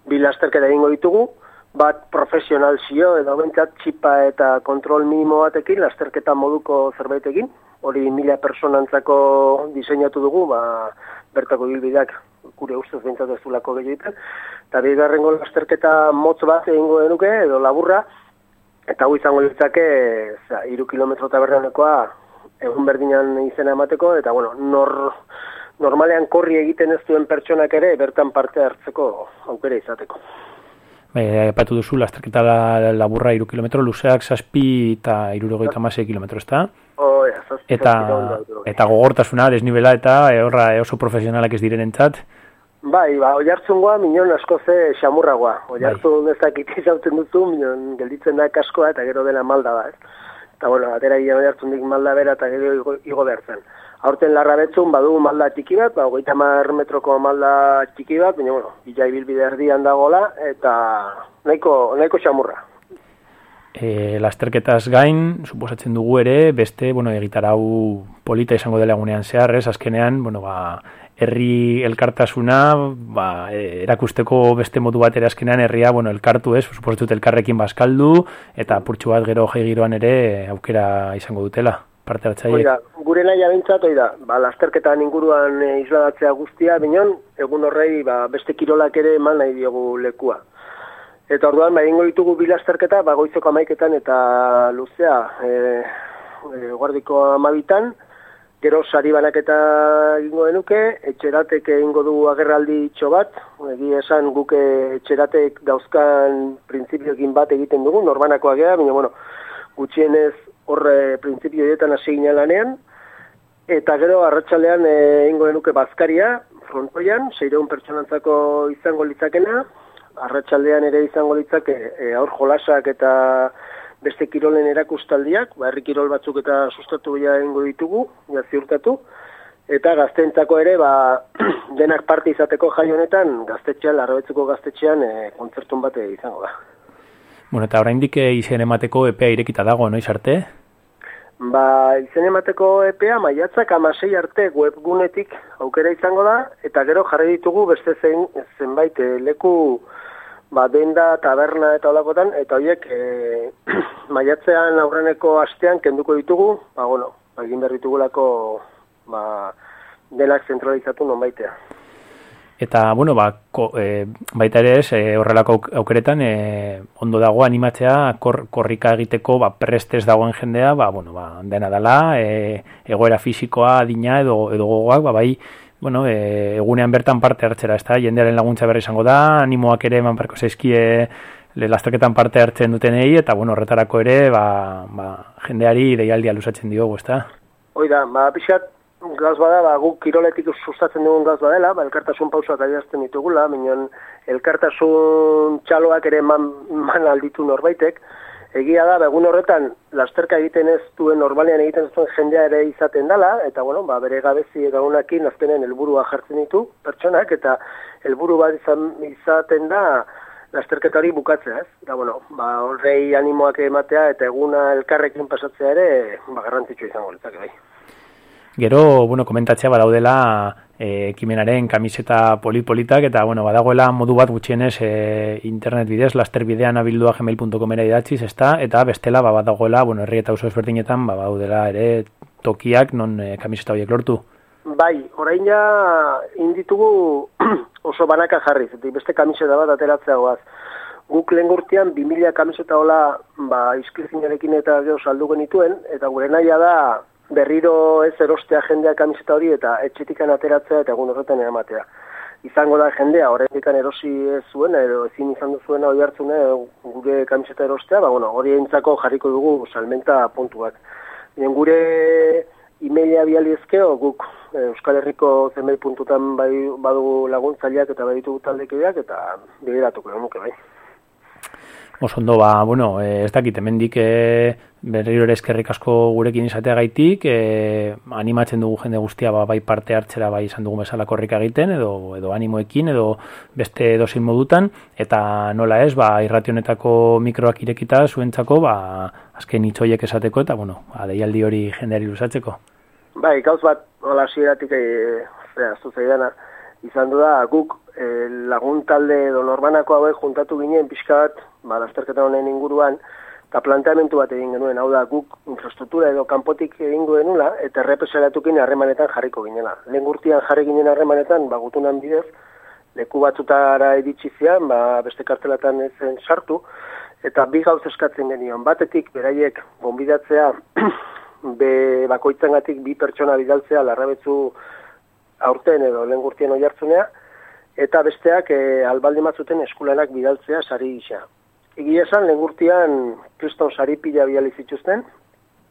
Bi lasterketa egingo ditugu, bat profesional zio edo bentsat txipa eta kontrol minimo batekin, lasterketa moduko zerbaitekin, hori mila personantzako diseinatu dugu, ba, bertako bilbideak gure ustez bentsat ez dulako gehietan, eta bigarrengo lasterketa motz bat egingo denuke, edo laburra, eta hu izango ditzake, za, iru kilometro eta berrenekoa, egun berdinan izena emateko, eta bueno, nor, normalean korri egiten ez duen pertsonak ere, bertan parte hartzeko aukera izateko. Bai, epatu duzu, lasterketa laburra iru kilometro, luzeak zazpi eta irurogeita masei kilometro, ez da? Oh, ja, zazpi, eta, eta gogortasuna, desnibela eta e, horra e, oso profesionalak ez diren entzat. Bai, ba, oi hartzun goa, minon asko ze xamurra goa. Oi hartzun bai. ez dakit izauten dutu, minon gelditzen da kaskoa eta gero dena malda da, ez? Eta bueno, atera gila oi hartzun dik malda bera eta gero igo, igo behartzen. Aurten larra betzun badu malda txiki bat, ba, hogeita mar metroko malda txiki bat, baina, bueno, bila ibilbide erdian dagola, eta nahiko, nahiko xamurra. E, lasterketaz gain, suposatzen dugu ere, beste, bueno, egitarau polita izango dela egunean zehar, ez, azkenean, bueno, ba, herri elkartasuna, ba, e, erakusteko beste modu bat ere azkenean herria, bueno, elkartu ez, suposatut elkarrekin bazkaldu, eta purtsu bat gero jai giroan ere aukera izango dutela parte hartzaile. Oida, gure nahi abintzat, oida, ba, lasterketan inguruan e, isladatzea guztia, bineon, egun horrei ba, beste kirolak ere eman nahi diogu lekua. Eta orduan, ba, ingo ditugu bi lasterketa, ba, goizoko amaiketan eta luzea, e, e, guardiko amabitan, gero sari banaketa ingo denuke, etxeratek ingo du agerraldi itxo bat, egi esan guke etxeratek dauzkan printzipioekin bat egiten dugu, norbanakoa gea, baina, bueno, gutxienez horre printzipio dietan hasi lanean, eta gero arratsalean eh, egingo denuke bazkaria, frontoian, seireun pertsonantzako izango litzakena, arratsaldean ere izango litzake e, aur jolasak eta beste kirolen erakustaldiak, ba, herri kirol batzuk eta sustatu bila egingo ditugu, ja ziurtatu, eta gaztentzako ere, ba, [CLEARS THROAT] denak parte izateko jai honetan, gaztetxean, larrabetzuko gaztetxean, e, kontzertun bate izango da. Bueno, eta oraindik eh, izen emateko EPEA irekita dago, noiz arte? Ba, izen emateko EPEA maiatzak amasei arte webgunetik aukera izango da, eta gero jarri ditugu beste zen, zenbait eh, leku ba, denda, taberna eta olakotan, eta horiek e, [CLEARS THROAT] maiatzean aurreneko astean kenduko ditugu, ba, bueno, egin behar ditugulako ba, denak zentralizatu non baitea. Eta, bueno, ba, ko, e, baita ere ez, e, horrelako aukeretan, e, ondo dago animatzea, kor, korrika egiteko, ba, prestez dagoen jendea, ba, bueno, ba, dena dela, e, egoera fisikoa, adina edo, edo gogoak, ba, bai, bueno, e, egunean bertan parte hartzera, ez da, jendearen laguntza berri izango da, animoak ere eman parko zaizkie le lasterketan parte hartzen dutenei, eta, bueno, horretarako ere, ba, ba, jendeari deialdia lusatzen diogu, ez da? Oida, ba, pixat, gaz bada, ba, guk kiroletik sustatzen dugun gaz badela, ba, elkartasun pausak adierazten ditugula, minon elkartasun txaloak ere man, man alditu norbaitek, egia da, egun horretan, lasterka egiten ez duen normalean egiten ez duen jendea ere izaten dela, eta bueno, ba, bere gabezi egagunakin azkenen helburua jartzen ditu pertsonak, eta helburu bat izan, izaten da, lasterketari bukatzea, ez? Da, bueno, ba, horrei animoak ematea eta eguna elkarrekin pasatzea ere, ba, garrantzitsu izango litzake bai. Gero, bueno, komentatzea badaudela e, ekimenaren kamiseta polipolitak eta, bueno, badagoela modu bat gutxienez e, internet bidez, lasterbidean abildua gmail.com era idatziz, ezta? Eta bestela, ba, badagoela, bueno, herri eta oso ezberdinetan, ba, badaudela ere tokiak non e, kamiseta horiek lortu. Bai, orain ja inditugu [CLEARS THROAT] oso banaka jarri, zetik beste kamiseta bat ateratzea goaz. Guk lehen gurtian, 2000 kamiseta hola, ba, izkrizinarekin eta gero saldu genituen, eta gure naia da, berriro ez erostea jendea kamiseta hori eta etxetikan ateratzea eta egun horretan eramatea. Izango da jendea, horretikan erosi ez zuena, edo ezin izan duzuena hori hartzuna gure kamiseta erostea, ba, bueno, hori entzako jarriko dugu salmenta puntuak. Bien, gure e-maila bializkeo guk eh, Euskal Herriko zenbait puntutan bai, badugu laguntzaileak eta baditu taldekideak eta biduratuko nuke bai. Osondo ba, bueno, eh, ez dakit, hemendik eh, berriro ere eskerrik asko gurekin izatea gaitik, eh, animatzen dugu jende guztia ba, bai parte hartzera bai izan dugu bezala korrika egiten, edo, edo animoekin, edo beste dozin modutan, eta nola ez, ba, irrationetako mikroak irekita zuentzako, ba, azken itxoiek esateko, eta, bueno, deialdi hori jendeari lusatzeko. Bai, gauz bat, hola, zieratik, e, zera, izan du da, guk e, lagun talde edo norbanako hauek juntatu ginen pixka bat, ba, lasterketa honen inguruan, eta planteamentu bat egin genuen, hau da, guk infrastruktura edo kanpotik egin genula, eta errepesalatukin harremanetan jarriko ginela. Lehen gurtian jarri ginen harremanetan, ba, gutunan bidez, leku batzutara editsi zian, ba, beste kartelatan ezen sartu, eta bi gauz eskatzen genion. Batetik, beraiek, bonbidatzea, [CLEARS THROAT] be bakoitzangatik bi pertsona bidaltzea, larrabetzu aurten edo lehen gurtien oi hartzunea, eta besteak e, albaldi matzuten eskulanak bidaltzea sari gisa. Egi esan, lehen gurtian kriston sari pila bializituzten,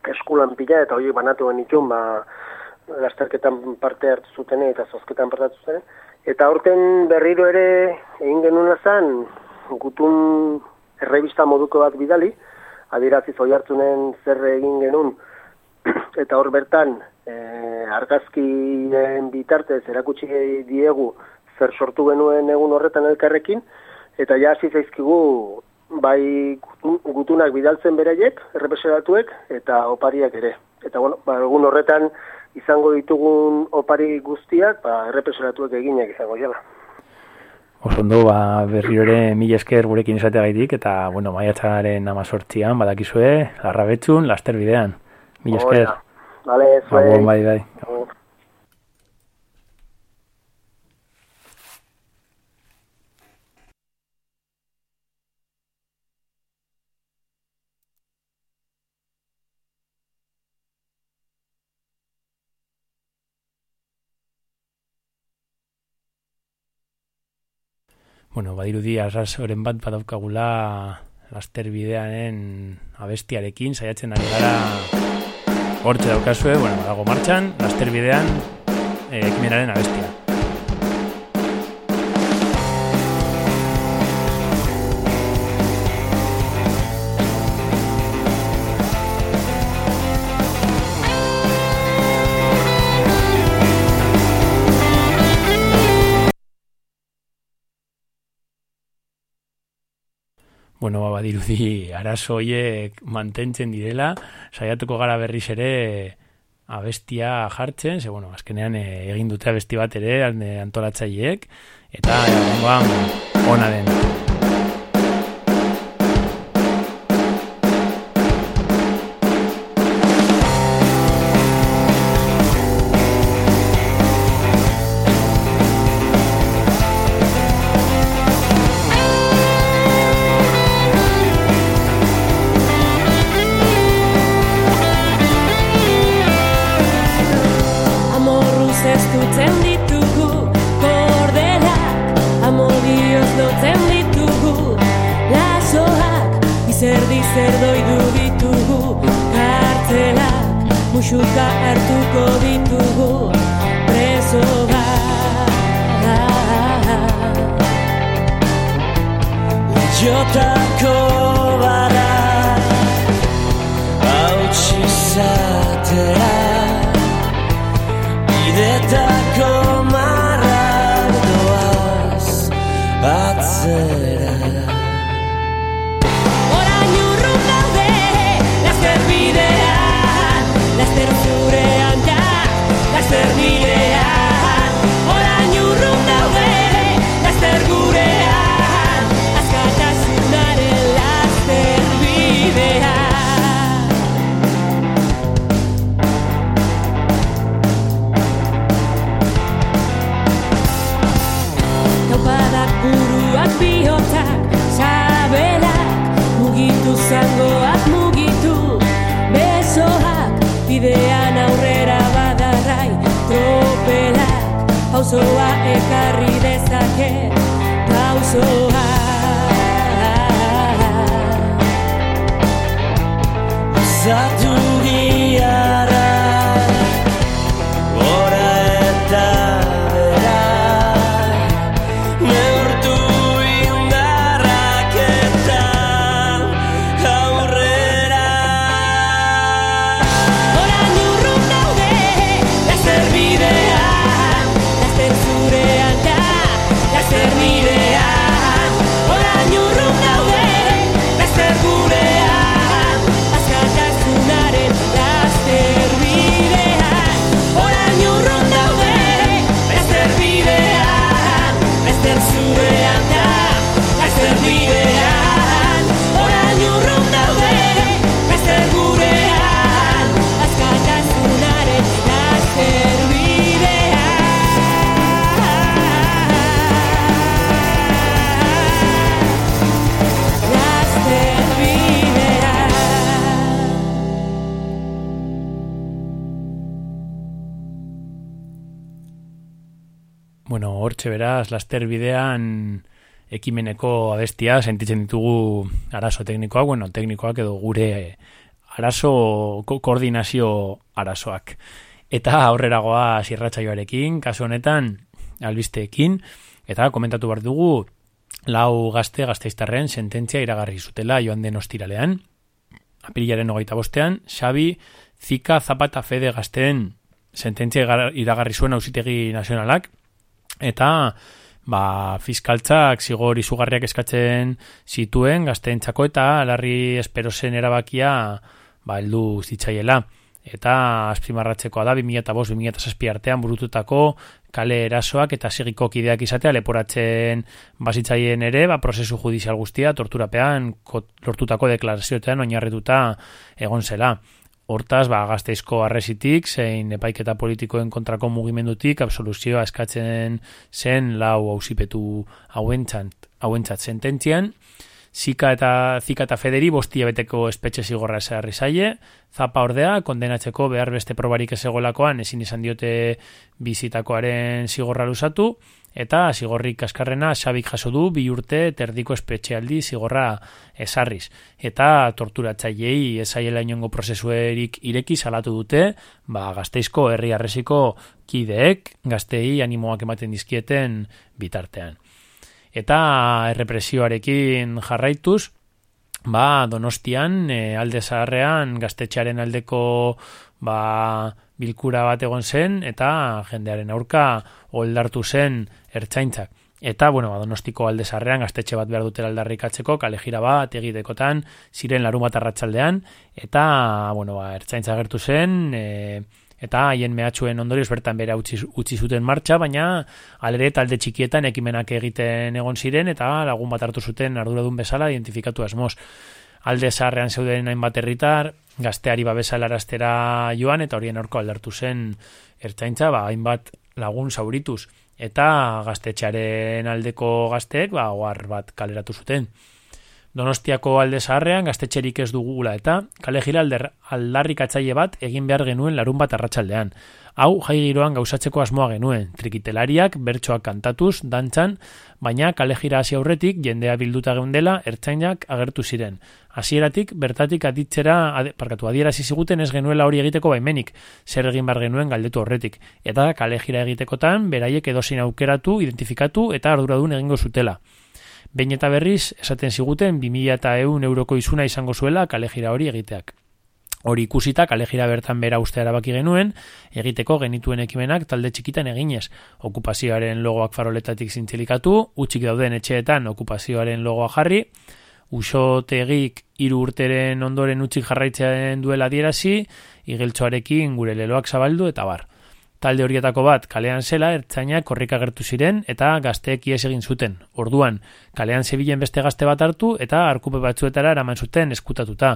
eskulan pila eta hori banatu genitun, ba, lasterketan parte hartu zuten eta zozketan parte hartu zuten. Eta aurten berriro ere egin genuen zen, gutun errebista moduko bat bidali, adieraziz oi hartzunen zer egin genuen, [CLEARS THROAT] eta hor bertan e, argazkien bitartez erakutsi diegu zer sortu genuen egun horretan elkarrekin, eta ja hasi zaizkigu bai gutunak bidaltzen beraiek, errepreseratuek, eta opariak ere. Eta bueno, ba, egun horretan izango ditugun opari guztiak, ba, errepreseratuek eginak izango jala. Osondo, ba, berri ere mila esker gurekin izatea gaitik, eta, bueno, maiatzaren amazortzian, badakizue, larra betxun, laster bidean. Mila esker. Vale, zuen. bai, bai. Bueno, badirudi arrasoren bat badaukagula laster bideanen abestiarekin, saiatzen ari gara hortxe daukazue, bueno, dago martxan, laster bidean eh, ekimenaren abestia. Bueno, ba, badirudi [LAUGHS] arazo hoiek mantentzen direla, saiatuko gara berriz ere abestia jartzen, ze bueno, azkenean e, egin dute abesti bat ere antolatzaileek eta egongoan ona den. Beraz, laster bidean ekimeneko abestia, sentitzen ditugu arazo teknikoak, bueno, teknikoak edo gure arazo, ko koordinazio arazoak. Eta aurreragoa zirratzaioarekin, kasu honetan, albisteekin, eta komentatu behar dugu, lau gazte gazteiztarren sententzia iragarri zutela joan den ostiralean, apirilaren hogeita bostean, Xabi, Zika, Zapata, Fede gazteen sententzia iragarri zuen auzitegi nazionalak, eta ba, fiskaltzak zigor izugarriak eskatzen zituen gazteentzako eta larri esperosen erabakia ba, heldu zitzaiela. Eta azpimarratzekoa da 2005-2006 artean burututako kale erasoak eta sigiko kideak izatea leporatzen bazitzaien ere, ba, prozesu judizial guztia torturapean ko- lortutako deklarazioetan oinarrituta egon zela. Hortaz, ba, gazteizko arresitik, zein epaiketa politikoen kontrako mugimendutik, absoluzioa eskatzen zen lau auzipetu hauentzat, hauentzat sententzian, Zika eta Zika eta Federi bostia beteko espetxe zigorra zeharri zaie, Zapa ordea, kondenatzeko behar beste probarik ez egolakoan ezin izan diote bizitakoaren zigorra lusatu, eta zigorrik kaskarrena Xabik jaso du bi urte terdiko espetxealdi zigorra esarriz. Eta torturatzaileei ezaiela inongo prozesuerik ireki salatu dute, ba, gazteizko herri arresiko kideek gaztei animoak ematen dizkieten bitartean. Eta errepresioarekin jarraituz, ba, donostian, e, alde zaharrean, gaztetxearen aldeko ba, bilkura bat egon zen, eta jendearen aurka oldartu zen ertzaintzak. Eta, bueno, ba, donostiko alde zaharrean, gaztetxe bat behar dutela aldarrikatzeko, kale jira bat, egitekotan, ziren larun bat arratsaldean eta, bueno, ba, ertzaintza gertu zen, e, eta haien mehatxuen ondorioz bertan bera utzi, utzi zuten martxa, baina alere talde txikietan ekimenak egiten egon ziren eta lagun bat hartu zuten arduradun bezala identifikatu asmoz. Alde zaharrean zeuden hainbat herritar, gazteari babesa larastera joan eta horien aurko aldartu zen ertzaintza, ba, hainbat lagun zaurituz eta gaztetxearen aldeko gazteek ba, ohar bat kaleratu zuten. Donostiako alde zaharrean gaztetxerik ez dugula eta kale alder, aldarrik atzaile bat egin behar genuen larun bat arratsaldean. Hau jai giroan gauzatzeko asmoa genuen, trikitelariak, bertsoak kantatuz, dantzan, baina kale jira hasi aurretik jendea bilduta geundela ertzainak agertu ziren. Hasieratik bertatik aditzera, ade, parkatu adierazi ziguten ez genuela hori egiteko baimenik, zer egin behar genuen galdetu horretik. Eta kale jira egitekotan, beraiek edozein aukeratu, identifikatu eta arduradun egingo zutela. Behin eta berriz, esaten ziguten 2000 eta eun euroko izuna izango zuela kalejira hori egiteak. Hori ikusita kalejira bertan bera uste erabaki genuen, egiteko genituen ekimenak talde txikitan eginez. Okupazioaren logoak faroletatik zintzilikatu, utxik dauden etxeetan okupazioaren logoa jarri, usotegik hiru urteren ondoren utxik jarraitzen duela dierazi, igeltsoarekin gure leloak zabaldu eta bar. Talde horietako bat kalean zela ertzainak korrika gertu ziren eta gazteek ies egin zuten. Orduan, kalean zebilen beste gazte bat hartu eta arkupe batzuetara eraman zuten eskutatuta.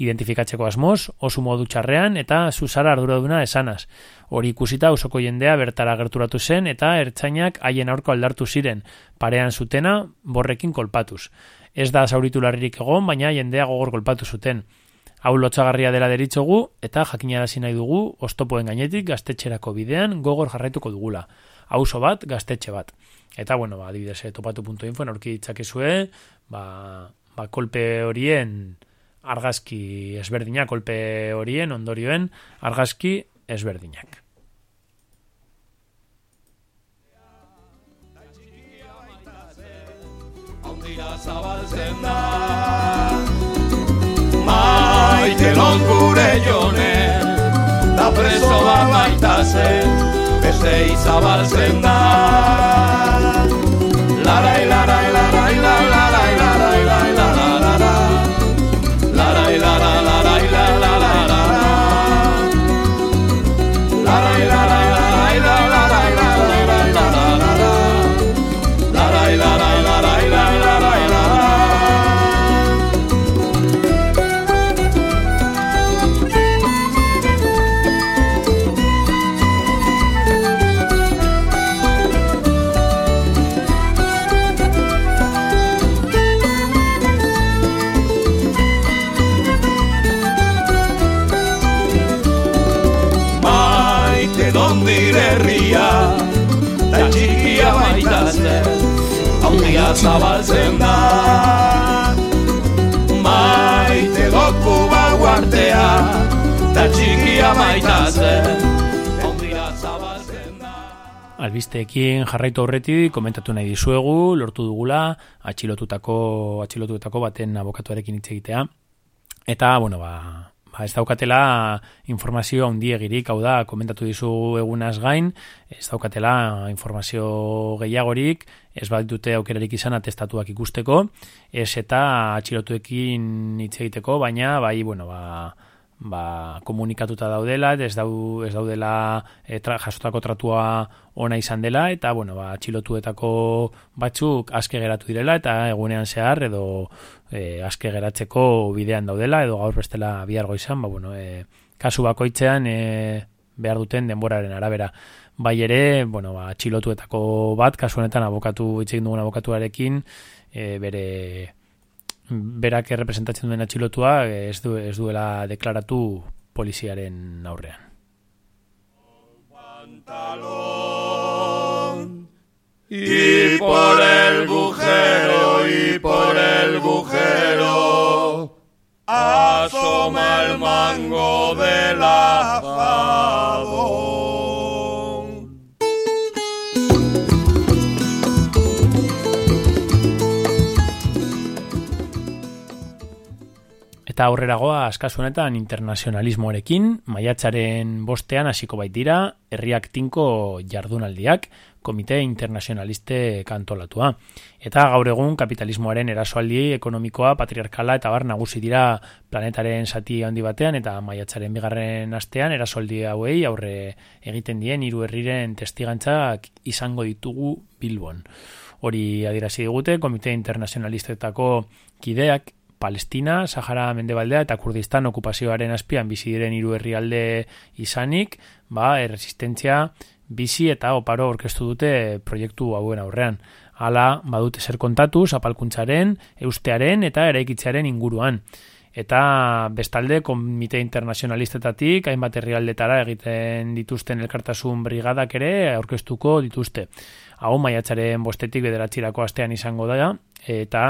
Identifikatzeko asmoz, oso modu txarrean eta zuzara arduraduna esanaz. Hori ikusita osoko jendea bertara gerturatu zen eta ertzainak haien aurko aldartu ziren, parean zutena borrekin kolpatuz. Ez da zauritu larririk egon, baina jendea gogor kolpatu zuten. Hau lotxagarria dela deritzogu eta jakinarazi nahi dugu oztopoen gainetik gaztetxerako bidean gogor jarraituko dugula. Auzo bat, gaztetxe bat. Eta, bueno, ba, adibidez, eh, topatu.info, aurki ditzakezue, ba, ba, kolpe horien argazki ezberdinak, kolpe horien ondorioen argazki ezberdinak. Zabaltzen da Maite lon gure jone Da preso bat baita zen Beste izabaltzen da larai, larai, larai, larai, larai, Albisteekin jarraitu aurretik komentatu nahi dizuegu, lortu dugula atxilotutako atxilotutako baten abokatuarekin hitz egitea. Eta, bueno, ba, ba, ez daukatela informazio handiegirik, hau da, komentatu dizu egunaz gain, ez daukatela informazio gehiagorik, ez bat dute aukerarik izan atestatuak ikusteko, ez eta atxilotuekin hitz egiteko, baina, bai, bueno, ba, ba, komunikatuta daudela, ez, dau, ez daudela e, tra, jasotako tratua ona izan dela, eta, bueno, ba, txilotuetako batzuk aske geratu direla, eta egunean zehar, edo e, aske geratzeko bidean daudela, edo gaur bestela bihargo izan, ba, bueno, e, kasu bakoitzean e, behar duten denboraren arabera. Bai ere, bueno, ba, txilotuetako bat, kasu honetan abokatu, itxegin dugun abokatuarekin, e, bere berak errepresentatzen duen atxilotua ez, du, ez duela deklaratu poliziaren aurrean. Y por el bujero, y por el bujero, asoma el mango de la Eta aurreragoa askazu honetan internazionalismoarekin, maiatzaren bostean hasiko bait dira, herriak tinko jardunaldiak, komite internazionaliste kantolatua. Eta gaur egun kapitalismoaren erasoaldi ekonomikoa, patriarkala eta bar nagusi dira planetaren zati handi batean, eta maiatzaren bigarren astean erasoaldi hauei aurre egiten dien hiru herriren testigantzak izango ditugu Bilbon. Hori adirazi digute, komite internazionalistetako kideak Palestina, Sahara Mendebaldea eta Kurdistan okupazioaren azpian bizi diren hiru herrialde izanik, ba, erresistentzia bizi eta oparo orkestu dute proiektu hauen aurrean. Hala, badute zer kontatu, zapalkuntzaren, eustearen eta eraikitzearen inguruan. Eta bestalde, komite internazionalistetatik, hainbat herrialdetara egiten dituzten elkartasun brigadak ere aurkeztuko dituzte. Hau maiatzaren bostetik bederatzirako astean izango da, eta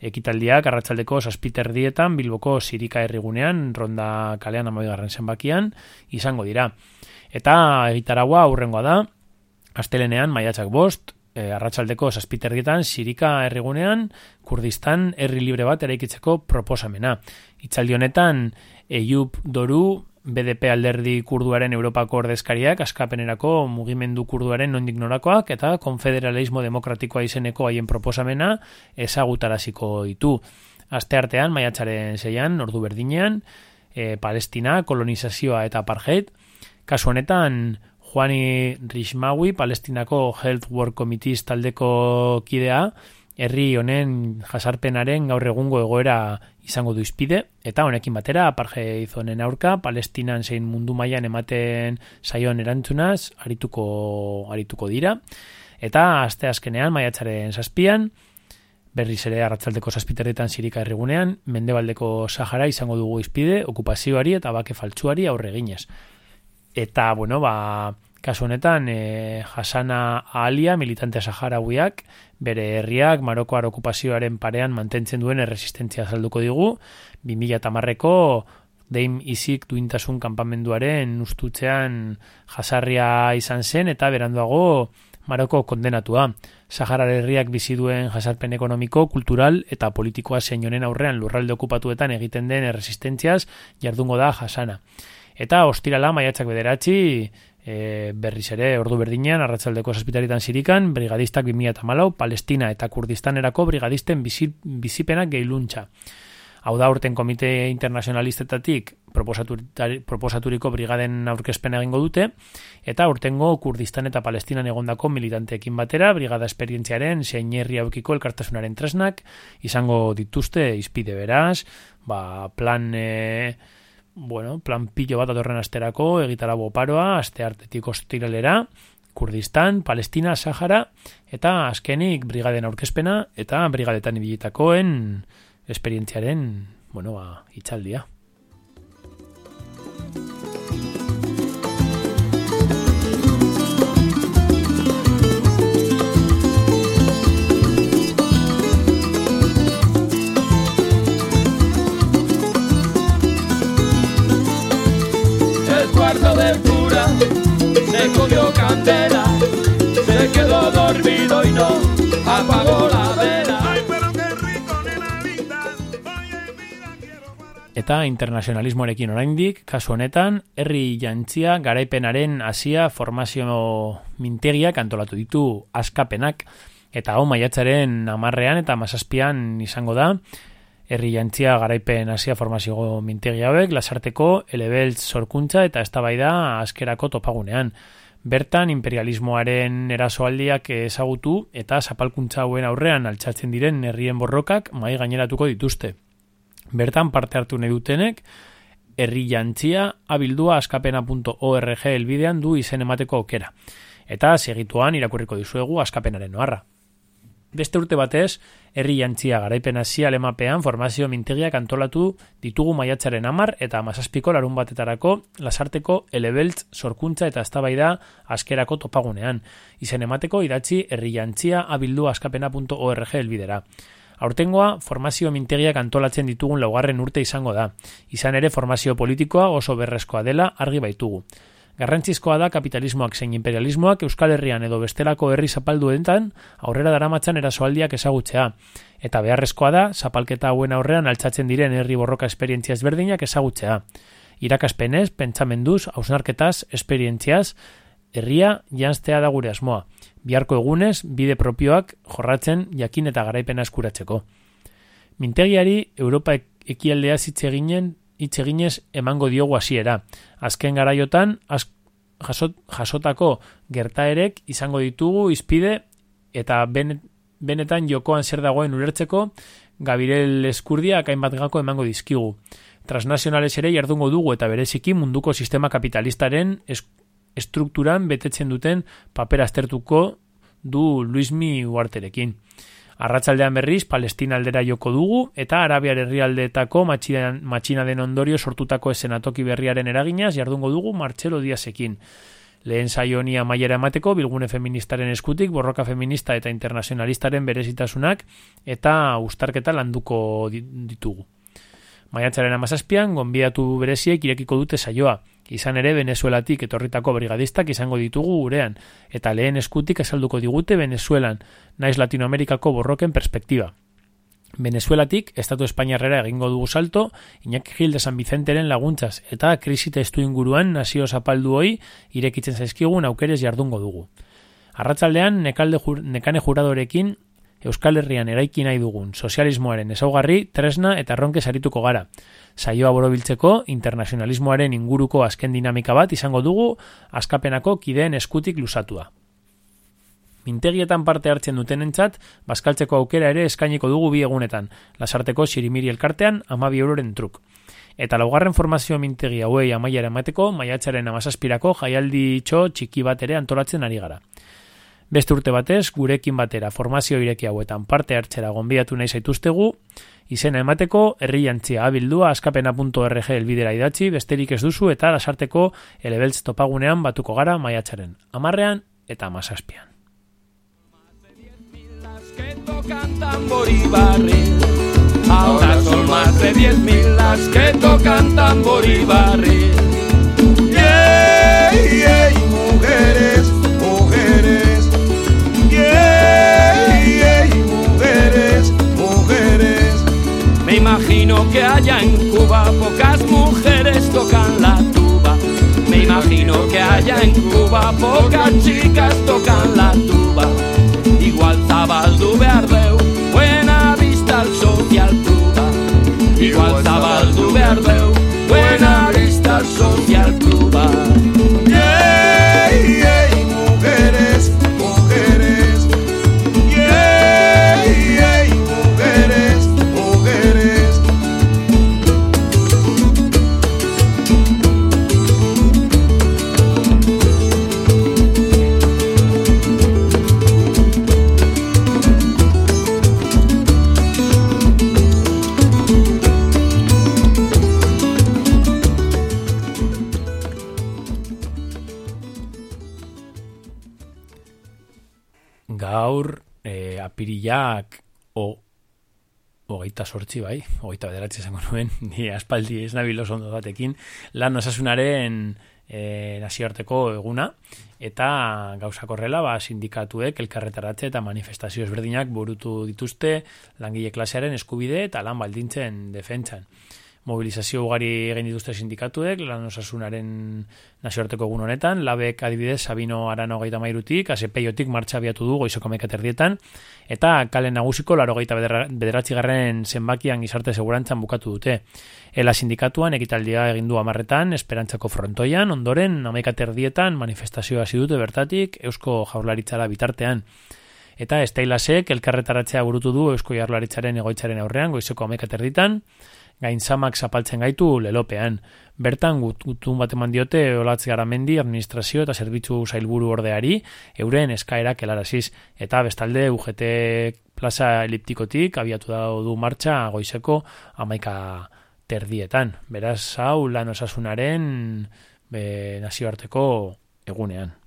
ekitaldiak arratsaldeko saspiter dietan Bilboko Sirika herrigunean ronda kalean amoigarren zenbakian izango dira. Eta egitaragua aurrengoa da, astelenean maiatzak bost, e, arratsaldeko saspiter dietan Sirika herrigunean Kurdistan herri libre bat eraikitzeko proposamena. Itzaldi honetan Eyup Doru BDP alderdi kurduaren Europako ordezkariak askapenerako mugimendu kurduaren nondik norakoak eta konfederalismo demokratikoa izeneko haien proposamena ezagutaraziko ditu. Aste artean, maiatzaren zeian, ordu berdinean, e, Palestina, kolonizazioa eta apartheid. Kasu honetan, Juani Rishmawi, Palestinako Health Work Committees taldeko kidea, herri honen jasarpenaren gaur egungo egoera izango du izpide, eta honekin batera, aparge izonen aurka, palestinan zein mundu mailan ematen saion erantzunaz, arituko, arituko dira, eta aste azkenean, maiatzaren zazpian, berriz ere arratzaldeko zazpiterretan zirika errigunean, mendebaldeko Sahara izango dugu izpide, okupazioari eta bake faltsuari aurre ginez. Eta, bueno, ba, Kasu honetan, e, Hasana Alia, militante Saharauiak, bere herriak Maroko okupazioaren parean mantentzen duen erresistentzia zalduko digu, 2008ko deim izik duintasun kanpamenduaren ustutzean jasarria izan zen eta beranduago Maroko kondenatua. Sahara herriak bizi duen jasarpen ekonomiko, kultural eta politikoa zein aurrean lurralde okupatuetan egiten den erresistentziaz jardungo da jasana. Eta ostirala maiatzak bederatzi, e, berriz ere ordu berdinean arratsaldeko zazpitaritan zirikan brigadistak 2008 Palestina eta Kurdistanerako brigadisten bizipenak gehiluntza. Hau da urten komite internazionalistetatik proposaturiko brigaden aurkezpen egingo dute, eta urtengo Kurdistan eta Palestinan egondako militanteekin batera, brigada esperientziaren zein herri aukiko elkartasunaren tresnak, izango dituzte izpide beraz, ba, plan... E, bueno, plan pillo bat atorren asterako, egitara boparoa, aste artetik ostiralera, Kurdistan, Palestina, Sahara, eta azkenik brigaden aurkezpena, eta brigadetan ibilitakoen esperientziaren, bueno, ba, itxaldia. Del cura se cogió candela, se quedó dormido y no apagó la vela. eta internazionalismoarekin oraindik, kasu honetan, herri jantzia garaipenaren hasia formazio mintegiak antolatu ditu askapenak, eta hau maiatzaren amarrean eta mazazpian izango da, herri jantzia garaipen hasia formazio mintegi hauek, lasarteko, elebeltz sorkuntza eta eztabaida askerako topagunean. Bertan, imperialismoaren erasoaldiak ezagutu eta zapalkuntza hauen aurrean altxatzen diren herrien borrokak mai gaineratuko dituzte. Bertan parte hartu nahi dutenek, herri jantzia abildua askapena.org elbidean du izen emateko okera. Eta segituan irakurriko dizuegu askapenaren noarra. Beste urte batez, herri jantzia garaipen hasia lemapean formazio mintegiak antolatu ditugu maiatzaren amar eta amazazpiko larun batetarako lasarteko elebeltz sorkuntza eta eztabaida askerako topagunean. Izen emateko idatzi herri jantzia abildu askapena.org elbidera. Aurtengoa, formazio mintegiak antolatzen ditugun laugarren urte izango da. Izan ere, formazio politikoa oso berrezkoa dela argi baitugu. Garrantzizkoa da kapitalismoak zein imperialismoak Euskal Herrian edo bestelako herri zapaldu dentan aurrera daramatzan erasoaldiak ezagutzea. Eta beharrezkoa da, zapalketa hauen aurrean altzatzen diren herri borroka esperientzia ezberdinak ezagutzea. Irakaspenez, pentsamenduz, hausnarketaz, esperientziaz, herria janztea da gure asmoa biharko egunez bide propioak jorratzen jakin eta garaipena eskuratzeko. Mintegiari Europa ekialdea hitz eginen hitz eginez emango diogu hasiera. Azken garaiotan jasot, jasotako gertaerek izango ditugu izpide eta benetan jokoan zer dagoen ulertzeko Gabirel Eskurdia hainbat gako emango dizkigu. Transnazionales ere jardungo dugu eta bereziki munduko sistema kapitalistaren estrukturan betetzen duten papera aztertuko du Luismi Uarterekin. Arratsaldean berriz Palestina aldera joko dugu eta Arabiar herrialdeetako matxina den ondorio sortutako esenatoki berriaren eraginaz jardungo dugu Marcelo Diasekin. Lehen saionia maiera emateko bilgune feministaren eskutik borroka feminista eta internazionalistaren berezitasunak eta ustarketa landuko ditugu. Maiatzaren amazazpian, gonbiatu bereziek irekiko dute saioa. Izan ere, Venezuelatik etorritako brigadistak izango ditugu gurean, eta lehen eskutik azalduko digute Venezuelan, naiz Latinoamerikako borroken perspektiba. Venezuelatik, Estatu Espainiarrera egingo dugu salto, Iñaki Gil de San Vicenteren laguntzaz, eta krisi testu inguruan nazio zapaldu hoi irekitzen zaizkigun aukerez jardungo dugu. Arratzaldean, nekalde jur, nekane juradorekin Euskal Herrian eraiki nahi dugun sozialismoaren ezaugarri, tresna eta erronke sarituko gara. Saioa borobiltzeko, internazionalismoaren inguruko azken dinamika bat izango dugu askapenako kideen eskutik lusatua. Mintegietan parte hartzen duten entzat, bazkaltzeko aukera ere eskainiko dugu bi egunetan, lasarteko sirimiri elkartean amabi euroren truk. Eta laugarren formazio mintegi hauei amaiara emateko, maiatzaren amazazpirako jaialdi txo txiki bat ere antolatzen ari gara. Beste urte batez, gurekin batera formazio ireki hauetan parte hartzera gonbiatu nahi zaituztegu, izena emateko herri jantzia abildua askapena.org elbidera idatzi, besterik ez duzu eta lasarteko elebeltz topagunean batuko gara maiatzaren. Amarrean eta amazazpian. Ahora son más de 10.000 las que tocan tambor barril. Yeah, yeah, mujeres imagino que haya en Cuba pocas mujeres tocan la tuba. Me imagino que haya en Cuba pocas chicas tocan la tuba. Igual Zabaldu Ardeu, buena vista al sol y al tuba. Igual Zabaldu Ardeu, buena vista al sol y apirilak o hogeita sortzi bai, hogeita bederatzi esango nuen, [LAUGHS] ni aspaldi ez nabil oso ondo batekin, lan osasunaren e, nazioarteko eguna, eta gauza korrela, ba, sindikatuek elkarretaratze eta manifestazio ezberdinak burutu dituzte langile klasearen eskubide eta lan baldintzen defentsan. Mobilizazio ugari egin dituzte sindikatuek, lan osasunaren nazioarteko egun honetan, labek adibidez Sabino Arano gaita mairutik, azepeiotik martxa abiatu du goizoko mekaterdietan, eta kale nagusiko laro gaita bederatzi zenbakian gizarte segurantzan bukatu dute. Ela sindikatuan ekitaldia egin du amarretan, esperantzako frontoian, ondoren amekaterdietan manifestazioa dute bertatik, eusko jaurlaritzara bitartean. Eta estailasek elkarretaratzea burutu du Eusko Jarlaritzaren egoitzaren aurrean goizeko amekaterditan, gain samak zapaltzen gaitu lelopean. Bertan gutun bat eman diote olatz garamendi administrazio eta zerbitzu zailburu ordeari euren eskaerak helaraziz eta bestalde UGT plaza eliptikotik abiatu da du martxa goizeko amaika terdietan. Beraz, hau lan osasunaren nazioarteko egunean.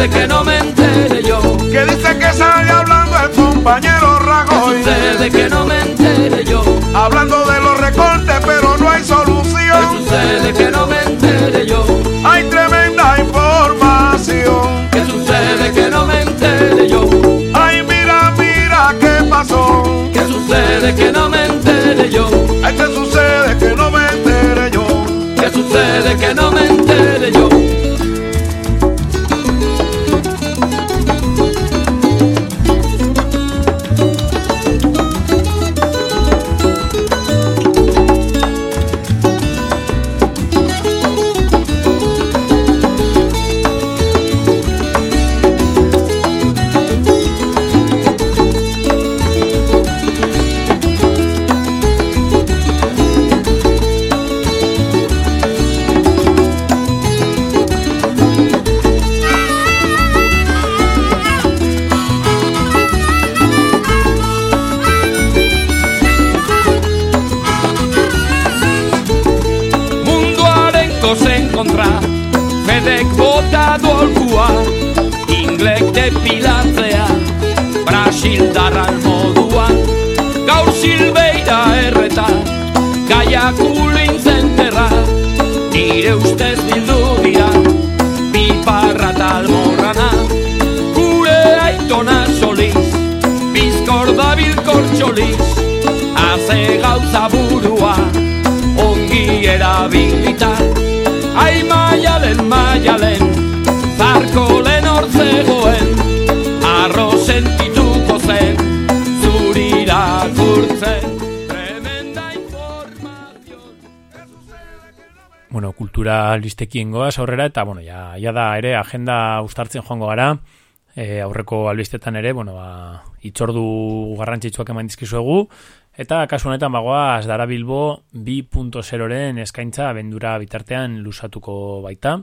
Sucede que no me entere yo? Que dice que sale hablando el compañero Rajoy. sucede que no me entere yo? Hablando de los recortes, pero no hay solución. sucede que no me entere yo? Hay tremenda información. ¿Qué sucede que no me entere yo? Ay, mira, mira qué pasó. ¿Qué sucede que no me entere yo? Ay, qué Bizkor dabil kortxoliz Haze gauza burua ongi erabilita. Ai maialen, maialen, zarko lehen hortzegoen Arro sentituko zen, zurira kurtzen Bueno, kultura albistekien goaz aurrera, eta, bueno, ja, ja da ere agenda ustartzen joango gara, e, aurreko albistetan ere, bueno, ba, itxordu garrantzitsuak eman dizkizuegu, eta kasu honetan bagoaz Dara Bilbo 2.0-ren eskaintza abendura bitartean lusatuko baita.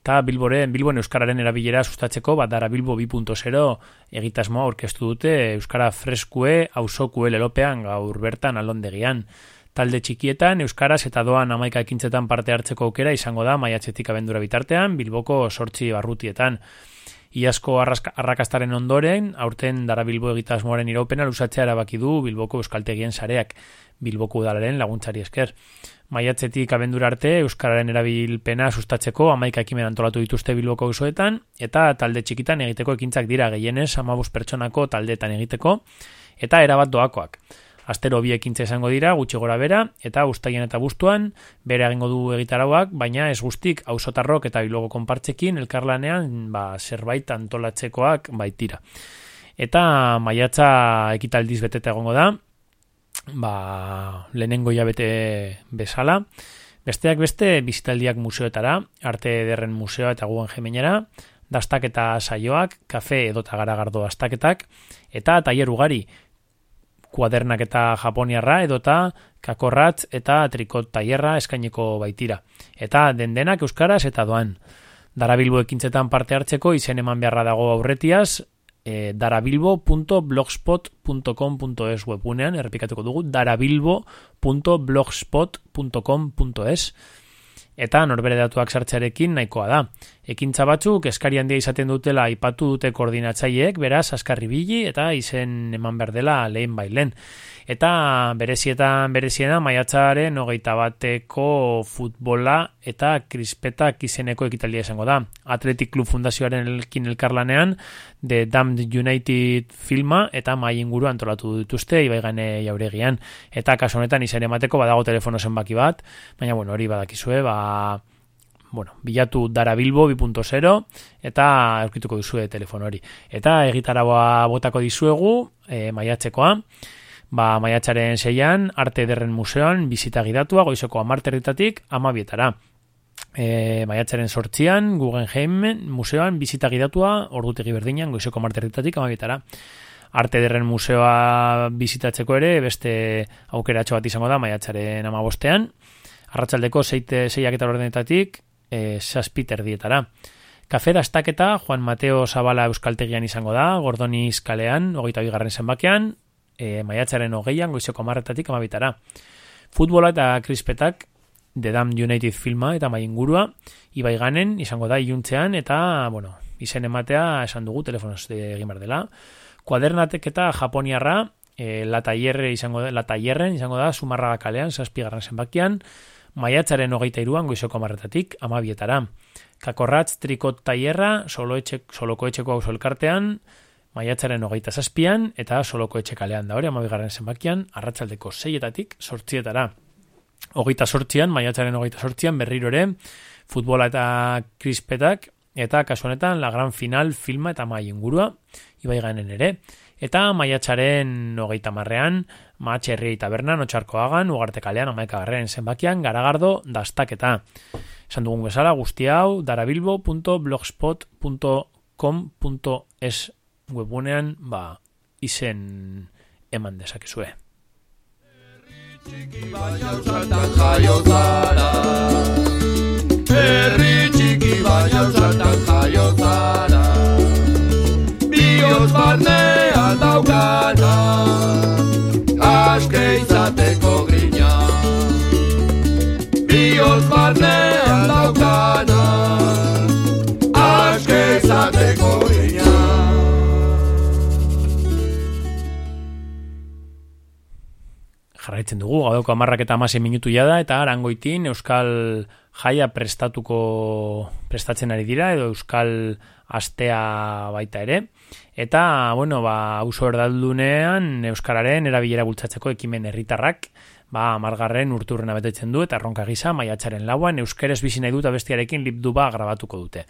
Eta Bilboren, Bilboen Euskararen erabilera sustatzeko, bat Dara Bilbo 2.0 egitasmoa aurkeztu dute Euskara freskue, hausokue lelopean gaur bertan alondegian. Talde txikietan, Euskaraz eta doan amaika ekintzetan parte hartzeko aukera izango da maiatzetik abendura bitartean, Bilboko sortzi barrutietan. Iazko arrakastaren ondoren, aurten dara Bilbo egitasmoaren iraupena lusatzea erabaki du Bilboko Euskaltegien sareak, Bilboko udalaren laguntzari esker. Maiatzetik abendura arte, Euskararen erabilpena sustatzeko amaika ekimen antolatu dituzte Bilboko usoetan, eta talde txikitan egiteko ekintzak dira gehienez amabuz pertsonako taldeetan egiteko, eta erabat doakoak. Astero bi ekintza izango dira, gutxi gora bera, eta ustaien eta bustuan, bere egingo du egitarauak, baina ez guztik ausotarrok eta bilogo konpartzekin elkarlanean ba, zerbait antolatzekoak baitira. Eta maiatza ekitaldiz beteta egongo da, ba, lehenengo jabete bezala, Besteak beste, bizitaldiak museoetara, arte ederren museoa eta guen jemenera, dastaketa saioak, kafe edota garagardo dastaketak, eta tailer ugari, kuadernak eta japoniarra edota kakorratz eta trikot tailerra eskaineko baitira. Eta dendenak euskaraz eta doan. Darabilbo ekintzetan parte hartzeko izen eman beharra dago aurretiaz, e, darabilbo.blogspot.com.es webunean, errepikatuko dugu, darabilbo.blogspot.com.es eta norbere datuak sartzearekin nahikoa da. Ekintza batzuk eskari handia izaten dutela aipatu dute koordinatzaileek, beraz askarri bili eta izen eman behar dela lehen bailen. Eta berezietan bereziena maiatzaren hogeita bateko futbola eta krispetak izeneko ekitaldia esango da. Athletic Club Fundazioaren elkin elkarlanean The Damned United filma eta mai inguru antolatu dituzte ibai gane jauregian. Eta kaso honetan izan emateko badago telefono zenbaki bat, baina bueno, hori badakizue, ba, bueno, bilatu darabilbo 2.0 eta aurkituko duzue telefono hori. Eta egitaraboa botako dizuegu e, maiatzekoa, ba, maiatzaren seian, arte derren museoan, bizita gidatua, goizoko amarterritatik, amabietara. E, maiatzaren sortzian, Guggenheim museoan, bizita gidatua, ordutegi berdinan, goizoko amarterritatik, amabietara. Arte derren museoa bizitatzeko ere, beste aukeratxo bat izango da, maiatzaren amabostean. Arratzaldeko zeite zeiak eta ordenetatik, e, saspiter dietara. Kafe dastaketa, Juan Mateo Zabala Euskaltegian izango da, Gordoniz kalean, hogeita bigarren zenbakean, e, maiatzaren hogeian, goizeko amarretatik amabitara. Futbola eta krispetak, The Dam United filma eta mai ingurua, ibai ganen, izango da iluntzean, eta, bueno, izen ematea esan dugu telefonoz egin behar dela. Kuadernatek eta japoniarra, e, la izango da, la taierren izango da, sumarraga kalean, zazpigarren zenbakian, maiatzaren hogeita iruan, goizeko amarretatik, amabietara. Kakorratz trikot taierra, solo etxe, soloko etxeko hau maiatzaren hogeita zazpian, eta soloko etxekalean da hori, amabigarren zenbakian, arratzaldeko zeietatik, sortzietara. Hogeita sortzian, maiatzaren hogeita sortzian, berriro ere, futbola eta krispetak, eta kasu honetan, la gran final filma eta mai ingurua, ibai ere. Eta maiatzaren hogeita marrean, matxerri eta bernan, otxarko agan, ugarte kalean, amaika garren zenbakian, garagardo, dastaketa. Esan dugun bezala, guzti hau, darabilbo.blogspot.com.es webunean ba, izen eman dezakezue. Herri txiki baina zaltan jaio zara. Bioz barnea daukana. Aske izateko grina. Bioz barnea daukana. Aske izateko jarraitzen dugu, gaudoko amarrak eta amase minutu jada, eta arangoitin Euskal jaia prestatuko prestatzen ari dira, edo Euskal astea baita ere. Eta, bueno, ba, uso erdaldunean Euskararen erabilera bultzatzeko ekimen herritarrak, ba, margarren urturrena betetzen du, eta ronka gisa, maiatxaren lauan, Euskeres bizi nahi dut abestiarekin lipduba grabatuko dute.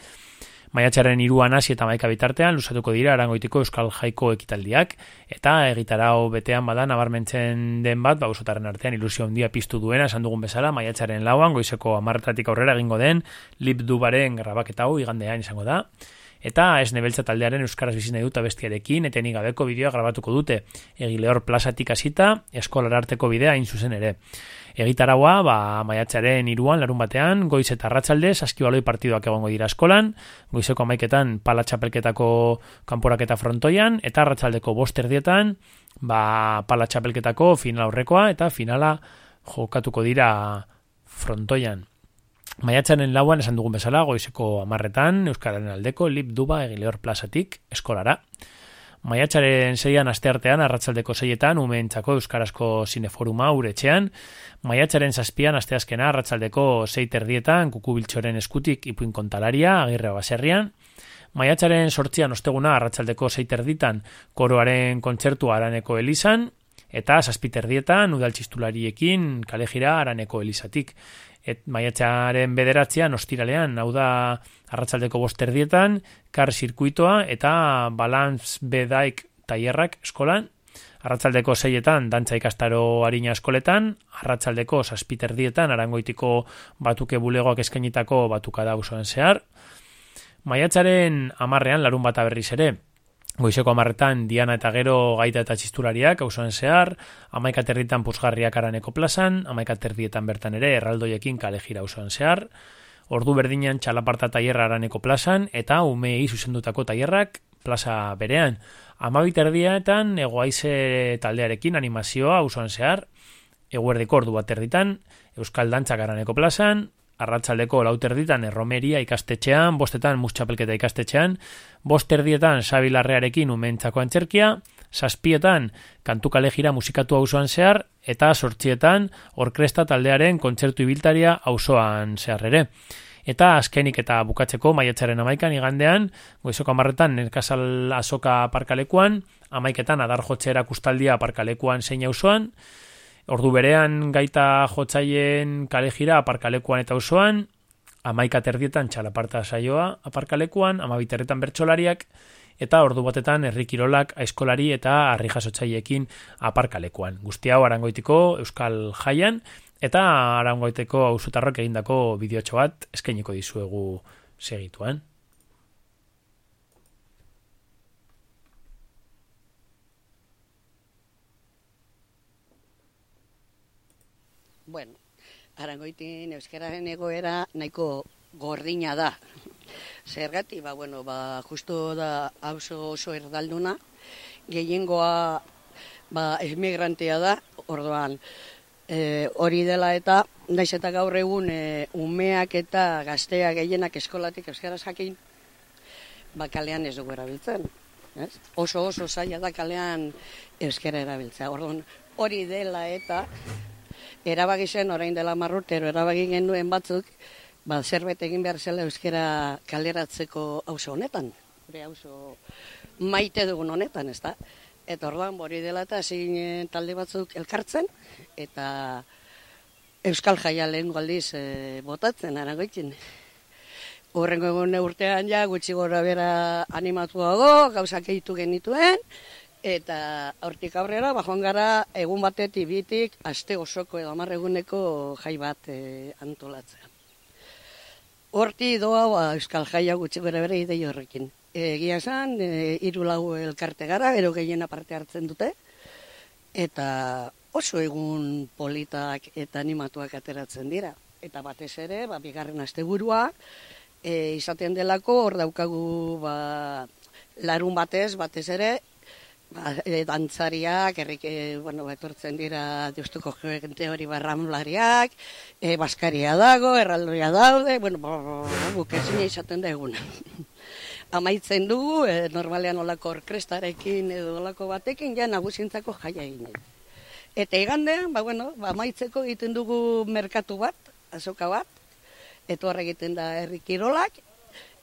Maiatxaren iruan hasi eta maika bitartean, lusatuko dira arangoitiko euskal jaiko ekitaldiak, eta egitarao betean bada nabarmentzen den bat, bausotaren artean ilusio handia piztu duena, esan dugun bezala, maiatxaren lauan, goizeko amartatik aurrera egingo den, lip dubaren grabaketa hau, igandean izango da, eta ez nebeltza taldearen euskaraz bizina dut abestiarekin, eten gabeko bideoa grabatuko dute, egileor plazatik hasita, eskolar arteko bidea hain zuzen ere. Egitaraua, ba, maiatzaren iruan, larun batean, goiz eta ratxalde, saskibaloi partiduak egongo dira eskolan, goizeko maiketan palatxapelketako kanporaketa frontoian, eta ratxaldeko boster dietan, ba, palatxapelketako final aurrekoa, eta finala jokatuko dira frontoian. Maiatzaren lauan esan dugun bezala, goizeko amarretan, Euskararen aldeko, lip duba egileor plazatik, eskolara. Maiatzaren zeian asteartean, arratzaldeko zeietan, umeentzako Euskarazko zineforuma uretxean. Maiatzaren zazpian, asteazkena, arratzaldeko zeiter dietan, kukubiltxoren eskutik ipuin kontalaria, agirre baserrian. Maiatzaren sortzian osteguna, arratzaldeko zeiter ditan, koroaren kontzertu araneko elizan. Eta zazpiter dietan, udaltxistulariekin, kalejira araneko elizatik. Et maiatzaren bederatzean ostiralean, hau da arratzaldeko bosterdietan, kar zirkuitoa eta balantz bedaik taierrak eskolan, Arratzaldeko seietan dantza ikastaro harina eskoletan, arratzaldeko saspiterdietan arangoitiko batuke bulegoak eskainitako batuka da zehar. Maiatzaren amarrean larun bata berriz ere, Goizeko amarretan Diana eta gero gaita eta txistulariak auzoen zehar, amaika territan puzgarriak araneko plazan, amaika terdietan bertan ere erraldoiekin kale jira auzoen zehar, ordu berdinean txalaparta taierra araneko plazan, eta umei zuzendutako taierrak plaza berean. Amabit erdietan egoaize taldearekin animazioa auzoen zehar, eguerdiko ordu bat erditan, Euskal Dantzak araneko plazan, arratzaldeko lauterditan erromeria ikastetxean, bostetan mustxapelketa ikastetxean, bosterdietan sabilarrearekin umentzako antzerkia, saspietan kantukale gira musikatu auzoan zehar, eta sortxietan orkresta taldearen kontzertu ibiltaria auzoan zehar ere. Eta azkenik eta bukatzeko maiatzaren amaikan igandean, goizoko amarretan nerkazal azoka parkalekuan, amaiketan adar jotxera kustaldia parkalekuan zein auzoan, Ordu berean gaita jotzaien kale jira aparkalekuan eta osoan, amaika terdietan txalaparta saioa aparkalekuan, amabiterretan bertsolariak, eta ordu batetan herrikirolak aizkolari eta harri jasotzaiekin aparkalekuan. Guzti hau arangoitiko Euskal Jaian, eta arangoiteko ausutarrok egindako bideotxo bat eskainiko dizuegu segituan. Bueno, arangoitin euskararen egoera nahiko gordina da. Zergati, ba, bueno, ba, justo da hauso oso erdalduna, gehiengoa ba, emigrantea da, orduan, e, hori dela eta, naiz eta gaur egun e, umeak eta gazteak gehienak eskolatik euskaraz jakin, ba, kalean ez dugu erabiltzen. Ez? Oso oso zaila da kalean euskara erabiltzea. Orduan, hori dela eta erabaki zen orain dela marrutero erabaki genuen batzuk ba zerbait egin behar zela euskera kaleratzeko auzo honetan. Gure auzo maite dugun honetan ezta? Eta orduan hori dela eta zein talde batzuk elkartzen eta euskal jaia lehen aldiz e, botatzen aragoitzen Horrengo egun urtean ja, gutxi gora bera animatuago, gauzak egitu genituen, Eta hortik aurrera, bajoan gara, egun batetik bitik, aste osoko edo amar eguneko jai bat e, antolatzea. Horti doa ba, Euskal Jaia gutxi bere bere idei horrekin. Egia esan, e, iru lau elkarte gara, ero gehiena parte hartzen dute, eta oso egun politak eta animatuak ateratzen dira. Eta batez ere, ba, bigarren aste burua, e, izaten delako, hor daukagu ba, larun batez, batez ere, ba, e, dantzariak, errik, e, bueno, etortzen dira deustuko gente hori barramlariak, e, baskaria dago, erraldoia daude, bueno, bukezina izaten da eguna. [LAUGHS] Amaitzen dugu, e, normalean olako orkrestarekin edo olako batekin, ja nagusintzako jaia egin. Eta igandean, ba, bueno, ba, amaitzeko egiten dugu merkatu bat, azoka bat, eta horre egiten da herrikirolak,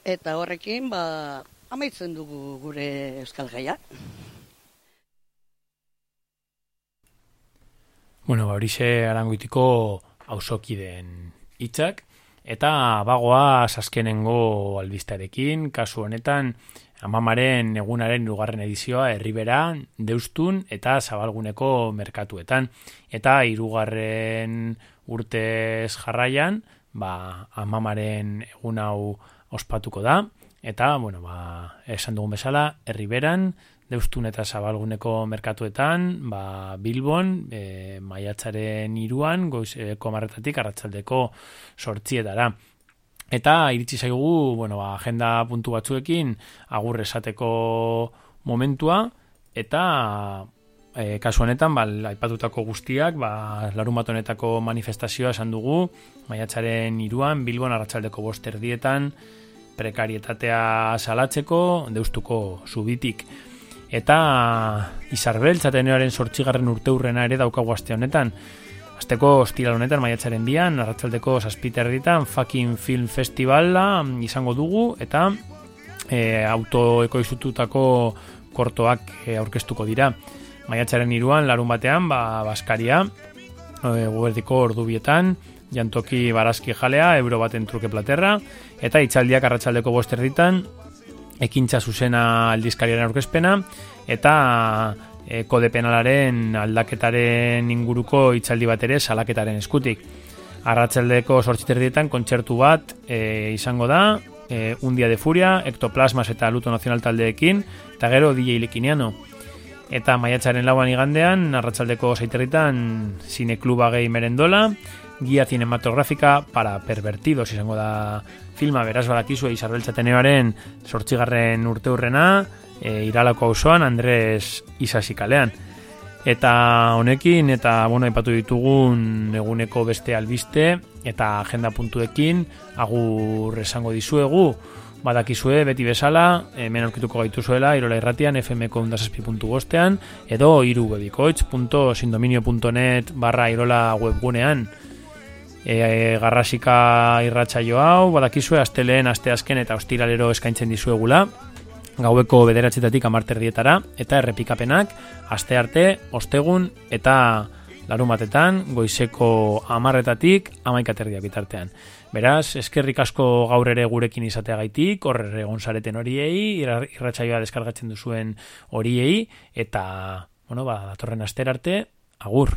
eta horrekin, ba, amaitzen dugu gure euskal gaia. Bueno, ba, horixe arangoitiko hausokideen hitzak eta bagoa saskenengo albistarekin, kasu honetan, amamaren egunaren lugarren edizioa herribera, deustun eta zabalguneko merkatuetan. Eta hirugarren urtez jarraian, ba, amamaren egun hau ospatuko da, eta, bueno, ba, esan dugun bezala, herriberan, deustun eta zabalguneko merkatuetan, ba, Bilbon, e, maiatzaren iruan, goizeko marretatik, arratzaldeko sortzietara. Eta iritsi zaigu, bueno, ba, agenda puntu batzuekin, agur esateko momentua, eta e, kasu honetan, ba, aipatutako guztiak, ba, larun honetako manifestazioa esan dugu, maiatzaren iruan, Bilbon, arratzaldeko bosterdietan, prekarietatea salatzeko, deustuko subitik. Eta izarbel, txateneoaren sortxigarren urte hurrena ere daukagu aste honetan. Azteko ostiral honetan, maiatzaren bian, arratzaldeko saspiter ditan, fucking film festivala izango dugu, eta e, autoekoizututako kortoak e, aurkeztuko dira. Maiatzaren iruan, larun batean, ba, Baskaria, e, guberdiko ordubietan, jantoki barazki jalea, euro baten truke platerra, eta itxaldiak arratzaldeko boster ditan, ekintza zuzena aldizkariaren aurkezpena eta e, kode penalaren aldaketaren inguruko hitzaldi bat ere salaketaren eskutik. Arratzaldeko sortziterdietan kontzertu bat e, izango da, e, Un dia de furia, ektoplasmas eta luto nazional taldeekin, eta gero DJ Lekiniano. Eta maiatzaren lauan igandean, arratzaldeko zaiterritan, zinekluba gehi merendola, guia cinematografika para pervertidos. Izango da filma, beraz badakizue izarbeltzateneoaren sortzigarren urte hurrena, e, iralako auzoan Andres Isasikalean. Eta honekin, eta bueno, ipatu ditugun eguneko beste albiste, eta agenda puntuekin, agur esango dizuegu, badakizue beti bezala, hemen aurkituko gaituzuela, irola irratian, fmko undasazpi.gostean, edo irubebikoitz.sindominio.net barra irola webgunean, e, garrasika irratsaio hau, badakizue, asteleen, asteazken eta ostiralero eskaintzen dizuegula, gaueko bederatzetatik amarterdietara, eta errepikapenak, aste arte, ostegun, eta larun batetan, goizeko amarretatik, amaikaterdiak bitartean. Beraz, eskerrik asko gaur ere gurekin izateagaitik, horre egon zareten horiei, irratsaioa deskargatzen duzuen horiei, eta, bueno, ba, datorren aster arte, agur.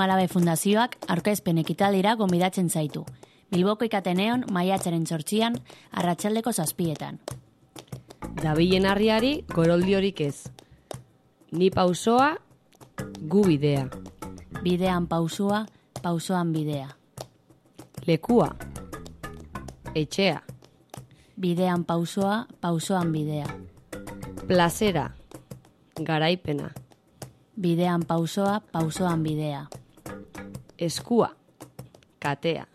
Josemi Zumalabe Fundazioak aurkezpen ekitaldira gonbidatzen zaitu. Bilboko ikateneon maiatzaren sortzian, arratsaldeko zazpietan. Dabilen harriari goroldiorik ez. Ni pausoa, gu bidea. Bidean pausua, pausoan bidea. Lekua, etxea. Bidean pausoa, pausoan bidea. Plazera, garaipena. Bidean pausoa, pausoan bidea. Eskua, katea.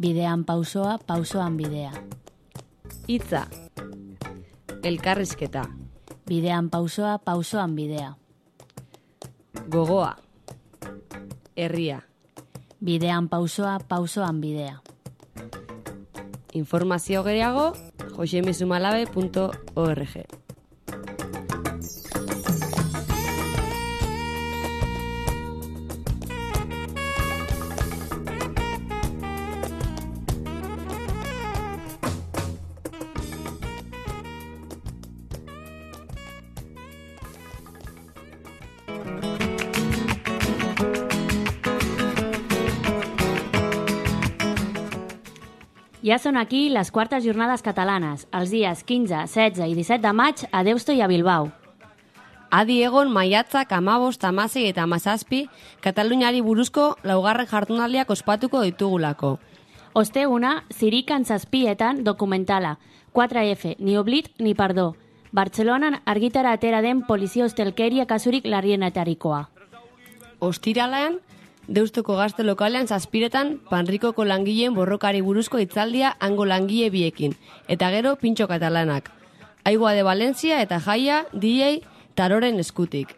Bidean pausoa, pausoan bidea. Itza, elkarrizketa. Bidean pausoa, pausoan bidea. Gogoa, herria. Bidean pausoa, pausoan bidea. Informazio gehiago, josemizumalabe.org. Ja són aquí les quartes jornades catalanes, els dies 15, 16 i 17 de maig a Deusto i a Bilbao. Adi egon maiatzak amabost, amasei eta amazazpi, Kataluniari buruzko laugarren jartunaldiak ospatuko ditugulako. Osteguna, zirikan zazpietan dokumentala, 4F, ni oblit ni pardó. Bartzelonan argitara atera den polizia ustelkeria kasurik larrienetarikoa. Ostiralean, Deustuko gazte lokalean zazpiretan panrikoko langileen borrokari buruzko hitzaldia hango langile biekin, eta gero pintxo katalanak. Aigua de Valencia eta jaia DJ taroren eskutik.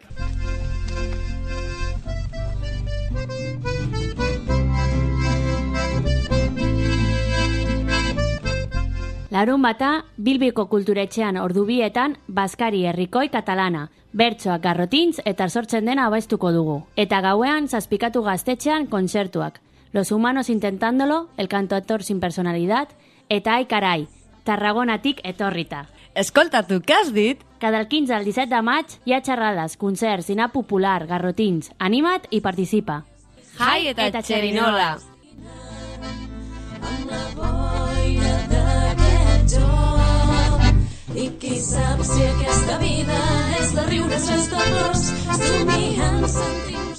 Larun bata, Bilbiko kulturetxean ordubietan, Baskari herrikoi katalana, bertsoak garrotintz eta sortzen dena abaiztuko dugu. Eta gauean, zazpikatu gaztetxean kontzertuak. Los humanos intentándolo, el cantautor sin personalidad, eta ai carai, Tarragonatik etorrita. Eskoltatu, kas dit? Cada el 15 al 17 de maig hi ha xerrades, concerts, dinar popular, garrotins. Anima't i participa. Jai eta, eta txerinola! I qui sap si aquesta vida és de riures, és de plors, somiant, sentint